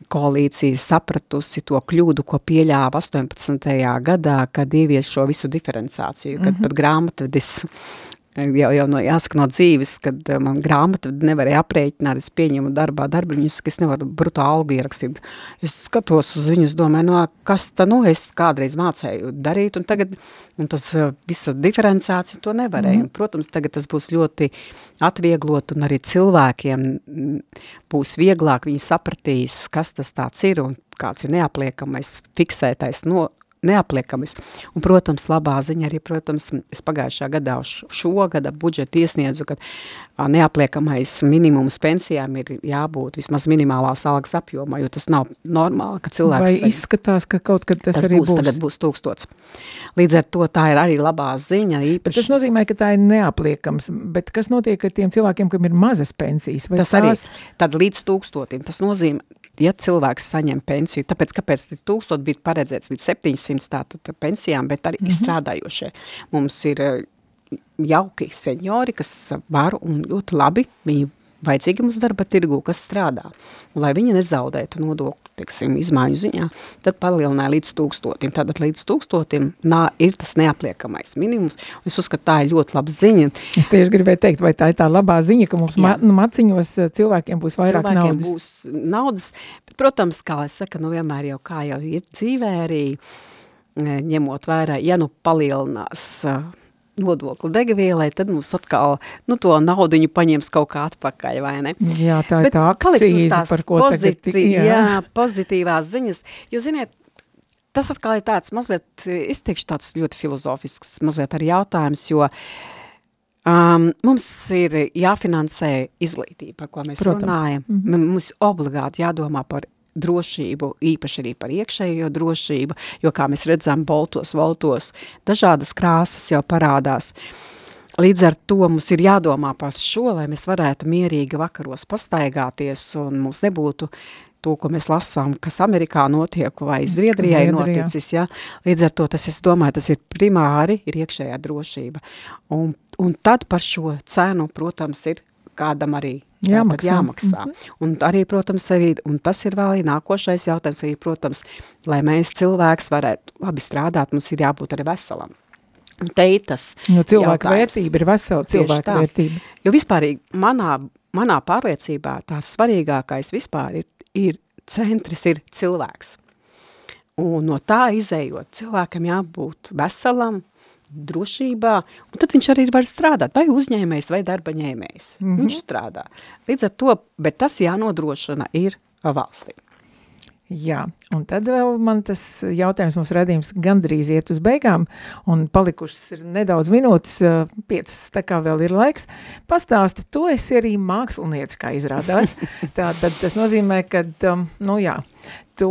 koalīcija sapratusi to kļūdu, ko pieļāva 18. gadā, kad ievies šo visu diferenciāciju, kad mm -hmm. pat grāmatvedis jau, jau no, jāsaka no dzīves, kad uh, man grāmatvedi nevarēja aprēķināt, es pieņemu darbā darbiņus, ka es nevaru bruto algu ierakstīt. Es skatos uz viņu, es domāju, no kas ta, nu, es kādreiz mācēju darīt, un tagad, un tas uh, visa diferenciācija to nevarēja. Mm. Un, protams, tagad tas būs ļoti atvieglot, un arī cilvēkiem mm, būs vieglāk, viņi sapratīs, kas tas tāds ir, un kāds ir neapliekamais, fiksētais no, neapliekamis. Un, protams, labā ziņa arī, protams, es pagājušā gadā uz šo gada budžetu iesniedzu, ka neapliekamais minimums pensijām ir jābūt vismaz minimālās algas apjomā, jo tas nav normāli, ka cilvēks... Vai izskatās, ka kaut kad tas, tas arī būs, būs? tagad būs tūkstots. Līdz ar to tā ir arī labā ziņa, Bet īpaši... tas nozīmē, ka tā ir neapliekams. Bet kas notiek ar tiem cilvēkiem, kam ir mazas pensijas? Vai Tas arī tās- tad līdz tūkstotim. Tas nozīmē, ja cilvēks saņem pensiju, tāpēc, kāpēc līdz tūkstot bija paredzēts līdz 700 tātad pensijām, bet arī mm -hmm. strādājošie. Mums ir eh, jauki seniori, kas var un ļoti labi, viņi vajadzīgi mums darba tirgu, kas strādā. Un, lai viņi nezaudētu nodokļu, teiksim, izmaiņu ziņā, tad palielināja līdz tūkstotim. Tātad līdz tūkstotim nā, ir tas neapliekamais minimums. Un es uzskatu, tā ir ļoti laba ziņa. Es tieši gribēju teikt, vai tā ir tā labā ziņa, ka mums ma nu, maciņos eh, cilvēkiem būs vairāk cilvēkiem naudas. būs naudas. Bet, protams, kā lai saka, nu vienmēr jau kā jau ir dzīvē arī, e, ņemot vērā, ja nu palielinās nodokli degvielai, tad mums atkal, nu to naudiņu paņems kaut kā atpakaļ, vai ne? Jā, tā ir Bet tā akcīze, par ko tagad poziti- tik- jā. jā, pozitīvās ziņas, jo, ziniet, tas atkal ir tāds mazliet, es teikšu tāds ļoti filozofisks, mazliet arī jautājums, jo um, mums ir jāfinansē izglītība, par ko mēs Protams. runājam. Mm -hmm. Mums obligāti jādomā par drošību, īpaši arī par iekšējo drošību, jo, kā mēs redzam, boltos, voltos, dažādas krāsas jau parādās. Līdz ar to mums ir jādomā par šo, lai mēs varētu mierīgi vakaros pastaigāties un mums nebūtu to, ko mēs lasām, kas Amerikā notiek vai Zviedrijai Zviedrijā. noticis. Ja? Līdz ar to tas, es domāju, tas ir primāri, ir iekšējā drošība. Un, un tad par šo cenu, protams, ir kādam arī Jāmaksā. jāmaksā. Un arī, protams, arī, un tas ir vēl nākošais jautājums, arī, protams, lai mēs cilvēks varētu labi strādāt, mums ir jābūt arī veselam. Un te ir tas Nu, cilvēka jautājums. vērtība ir vesela cilvēka tā. vērtība. Jo vispār manā, manā pārliecībā tās svarīgākais vispār ir, ir centrs ir cilvēks. Un no tā izējot, cilvēkam jābūt veselam, drošībā, un tad viņš arī var strādāt, vai uzņēmējs, vai darba ņēmējs. Mm -hmm. Viņš strādā. Līdz ar to, bet tas jānodrošina ir valstī. Jā, un tad vēl man tas jautājums mums redījums gandrīz iet uz beigām, un palikušas ir nedaudz minūtes, piecas, tā kā vēl ir laiks. Pastāsti, tu esi arī mākslinieci, kā izrādās. tā tad tas nozīmē, ka, um, nu jā, tu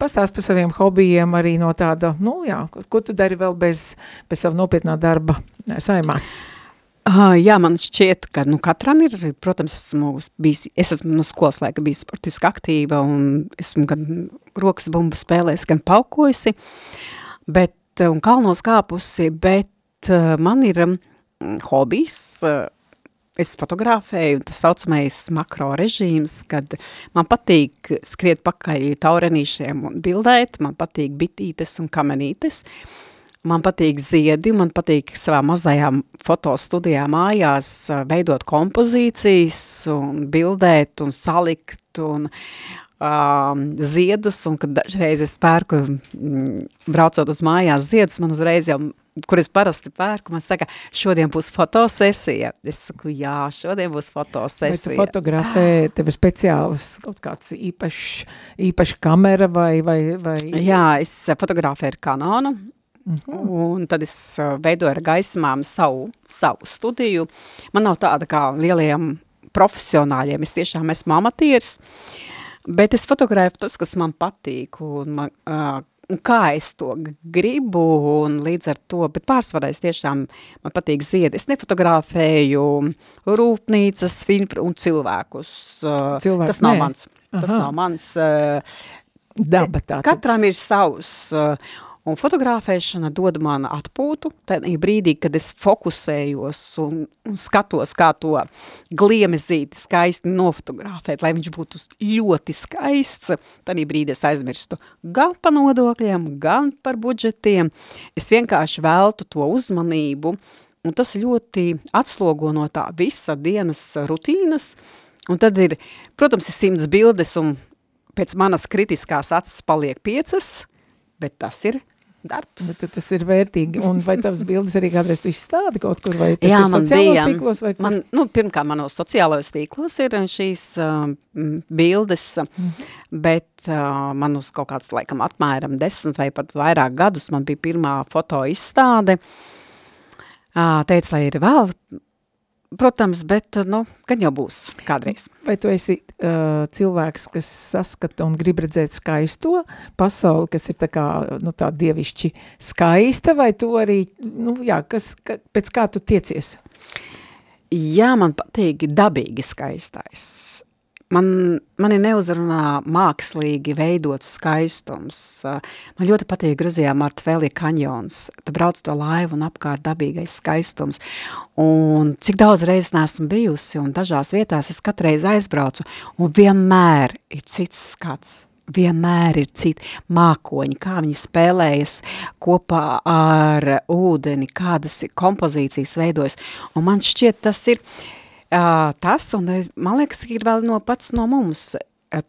pastāst par saviem hobijiem arī no tāda, nu jā, ko tu dari vēl bez, bez savu nopietnā darba saimā? Uh, jā, man šķiet, ka nu, katram ir, protams, esmu bijis, es esmu no skolas laika bijis sportiski aktīva un esmu gan rokas bumbu spēlēs, gan paukojusi, bet, un kalnos kāpusi, bet uh, man ir um, hobijs, uh, es fotografēju, tas saucamais makro režīms, kad man patīk skriet pakaļ taurenīšiem un bildēt, man patīk bitītes un kamenītes, man patīk ziedi, man patīk savā mazajā fotostudijā mājās veidot kompozīcijas un bildēt un salikt un um, ziedus, un kad dažreiz es pērku, mm, braucot uz mājās ziedus, man uzreiz jau kur es parasti pērku, man saka, šodien būs fotosesija. Es saku, jā, šodien būs fotosesija. Vai tu fotografē, tev ir speciāls kaut kāds īpašs, īpaša kamera vai, vai, vai? Jā, es fotografēju ar kanonu, Mm -hmm. Un tad es veidoju ar gaismām savu, savu studiju. Man nav tāda kā lieliem profesionāļiem, es tiešām esmu amatieris, bet es fotografēju tas, kas man patīk, un man, uh, kā es to gribu, un līdz ar to, bet pārsvarā es tiešām, man patīk ziedi. Es nefotografēju rūpnīcas, filmu un cilvēkus. Cilvēks, tas nav nē. mans. Tas Aha. nav mans. Daba tā. Katram ir savs. Uh, Un fotografēšana dod man atpūtu, tad brīdī, kad es fokusējos un, un skatos, kā to gliemezīti skaisti nofotografēt, lai viņš būtu ļoti skaists, tad brīdī es aizmirstu gan par nodokļiem, gan par budžetiem. Es vienkārši veltu to uzmanību, un tas ļoti atslogo no tā visa dienas rutīnas, un tad ir, protams, ir simts bildes, un pēc manas kritiskās acis paliek piecas, bet tas ir darbs. Bet tas ir vērtīgi. Un vai tavas bildes arī kādreiz tu izstādi kaut kur, vai tas Jā, ir sociālos bija. tīklos? Vai kur? man, nu, pirmkārt, manos sociālajos tīklos ir šīs uh, bildes, mm. bet uh, man uz kaut kāds, laikam, apmēram desmit vai pat vairāk gadus man bija pirmā foto izstāde. Uh, teica, lai ir vēl Protams, bet, nu, gan jau būs kādreiz. Vai tu esi uh, cilvēks, kas saskata un grib redzēt skaisto pasauli, kas ir tā kā, nu, tā dievišķi skaista, vai tu arī, nu, jā, kas, ka, pēc kā tu tiecies? Jā, man patīk dabīgi skaistais. Man, mani neuzrunā mākslīgi veidots skaistums. Man ļoti patīk Gruzijā Martvēlī kanjons. Tu brauc to laivu un apkārt dabīgais skaistums. Un cik daudz reizes neesmu bijusi un dažās vietās es katreiz aizbraucu un vienmēr ir cits skats vienmēr ir citi mākoņi, kā viņi spēlējas kopā ar ūdeni, kādas kompozīcijas veidojas. Un man šķiet, tas ir, Uh, tas, un man liekas, ir vēl no pats no mums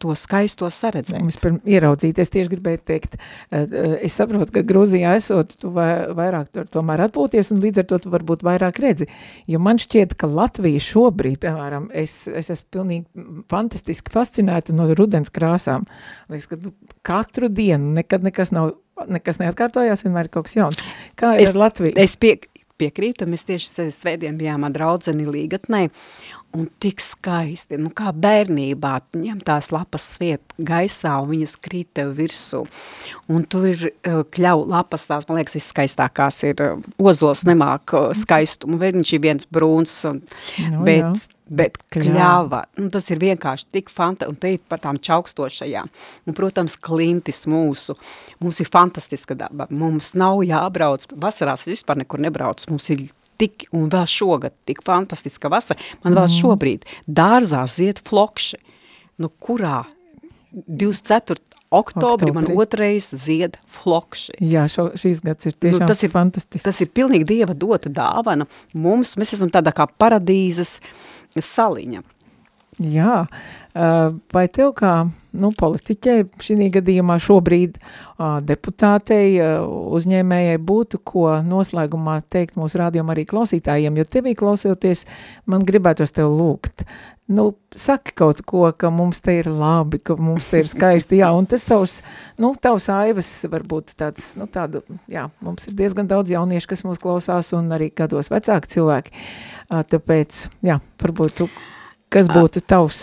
to skaisto saredzēt. Mums pirm ieraudzīt, es tieši gribēju teikt, es saprotu, ka Grūzijā esot, tu vairāk tur tomēr atpūties, un līdz ar to tu varbūt vairāk redzi, jo man šķiet, ka Latvija šobrīd, piemēram, es, es esmu pilnīgi fantastiski fascinēta no rudens krāsām. Liekas, ka katru dienu nekad nekas nav, nekas neatkārtojās, vienmēr ir kaut kas jauns. Kā es, ir Latvija? Es pie, piekrītu, mēs tieši svētdien bijām ar draudzeni līgatnē, un tik skaisti, nu kā bērnībā, ņem tās lapas sviet gaisā, un viņas krīt tev virsū, un tur ir uh, kļau lapas tās, man liekas, viskaistākās ir, uh, ozols nemāk uh, skaistumu, viņš ir viens brūns, un, no, bet, jā bet kļava, nu, tas ir vienkārši tik fanta, un te ir par tām čaukstošajām. Un, protams, klintis mūsu, mums ir fantastiska daba, mums nav jābrauc, vasarās vispār nekur nebrauc, mums ir tik, un vēl šogad, tik fantastiska vasara, man vēl mm. šobrīd dārzā ziet flokši, nu kurā 24. Oktobri, Oktobri man otrais zied flokši. Jā, šo, šīs gads ir tiešām nu, tas ir, fantastisks. Tas ir pilnīgi Dieva dota dāvana. Mums, mēs esam tādā kā paradīzes saliņa. Jā, vai tev kā nu, politiķei šī gadījumā šobrīd deputātei, uzņēmējai būtu ko noslēgumā teikt mūsu rādījumā arī klausītājiem, jo tevī klausoties man gribētos tev lūgt. Nu, saki kaut ko, ka mums te ir labi, ka mums te ir skaisti, jā, un tas tavs, nu, tavs aivas varbūt tāds, nu, tādu, jā, mums ir diezgan daudz jauniešu, kas mūs klausās, un arī gados vecāki cilvēki, tāpēc, jā, varbūt tu Kas būtu tavs,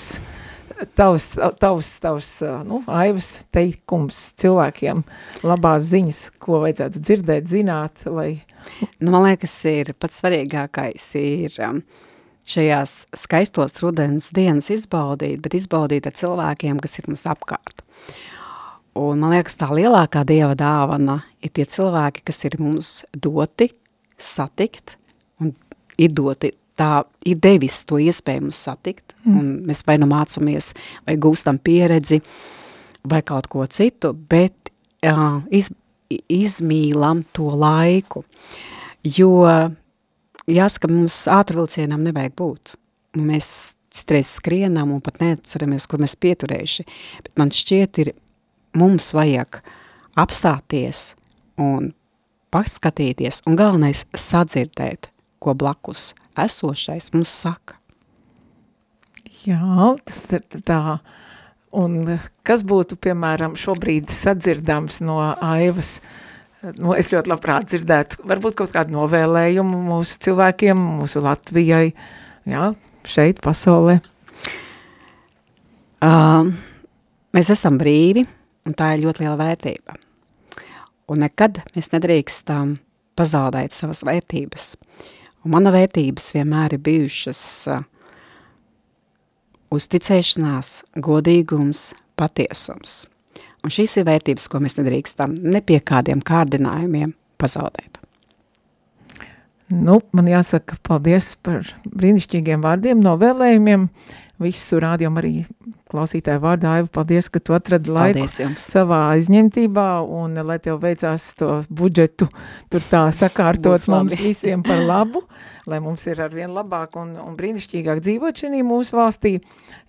tavs, tavs, tavs nu, aivas teikums cilvēkiem, labās ziņas, ko vajadzētu dzirdēt, zināt, lai... Nu, man liekas, ir pats svarīgākais ir um, šajās skaistos rudens dienas izbaudīt, bet izbaudīt ar cilvēkiem, kas ir mums apkārt. Un man liekas, tā lielākā dieva dāvana ir tie cilvēki, kas ir mums doti satikt un ir doti tā ir devis to iespēju mums satikt, mm. un mēs vai nu mācamies, vai gūstam pieredzi, vai kaut ko citu, bet uh, iz, izmīlam to laiku, jo jāsaka, mums ātrvilcienam nevajag būt. Mēs citreiz skrienam un pat neatceramies, kur mēs pieturējuši, bet man šķiet ir, mums vajag apstāties un paskatīties un galvenais sadzirdēt, ko blakus esošais mums saka. Jā, tas ir tā. Un kas būtu, piemēram, šobrīd sadzirdams no Aivas? Nu, es ļoti labprāt dzirdētu, varbūt kaut kādu novēlējumu mūsu cilvēkiem, mūsu Latvijai, jā, šeit, pasaulē. Uh, mēs esam brīvi, un tā ir ļoti liela vērtība. Un nekad mēs nedrīkstam pazaudēt savas vērtības. Uh, Un mana vērtības vienmēr ir bijušas uh, uzticēšanās, godīgums, patiesums. Un šīs ir vērtības, ko mēs nedrīkstam ne pie kādiem kārdinājumiem pazaudēt. Nu, man jāsaka paldies par brīnišķīgiem vārdiem, novēlējumiem. Visu rādījumu arī klausītāju vārdā, Aiva, paldies, ka tu atradi laiku savā aizņemtībā un lai tev veicās to budžetu tur tā sakārtot mums visiem par labu, lai mums ir arvien labāk un, un brīnišķīgāk dzīvot šī mūsu valstī.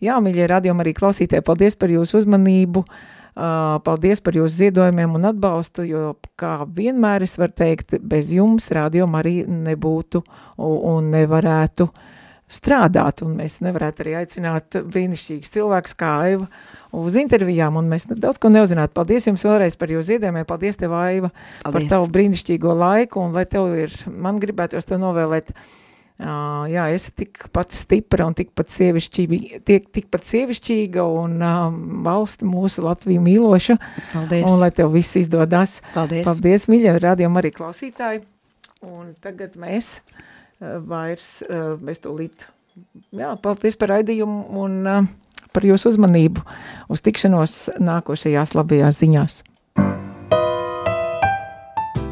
Jā, mīļie rādījumi arī klausītāji, paldies par jūsu uzmanību, uh, paldies par jūsu ziedojumiem un atbalstu, jo kā vienmēr es varu teikt, bez jums rādījumi arī nebūtu un, nevarētu strādāt, un mēs nevarētu arī aicināt brīnišķīgus cilvēkus kā Aiva uz intervijām, un mēs daudz ko neuzzinātu. Paldies jums vēlreiz par jūsu iedēmē, paldies tev, Aiva, paldies. par tavu brīnišķīgo laiku, un lai tev ir, man gribētos tev novēlēt, Uh, jā, esi tikpat stipra un tikpat sievišķīga, tiek tikpat sievišķīga un uh, valsti mūsu Latviju mīloša. Paldies. Un lai tev viss izdodas. Paldies. Paldies, mīļie, rādījumi arī klausītāji. Un tagad mēs Eh, vairs eh, mēs tūlīt, jā, paldies par raidījumu un eh, par jūsu uzmanību uz tikšanos nākošajās labajās ziņās.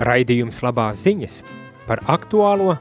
Raidījums labās ziņas par aktuālo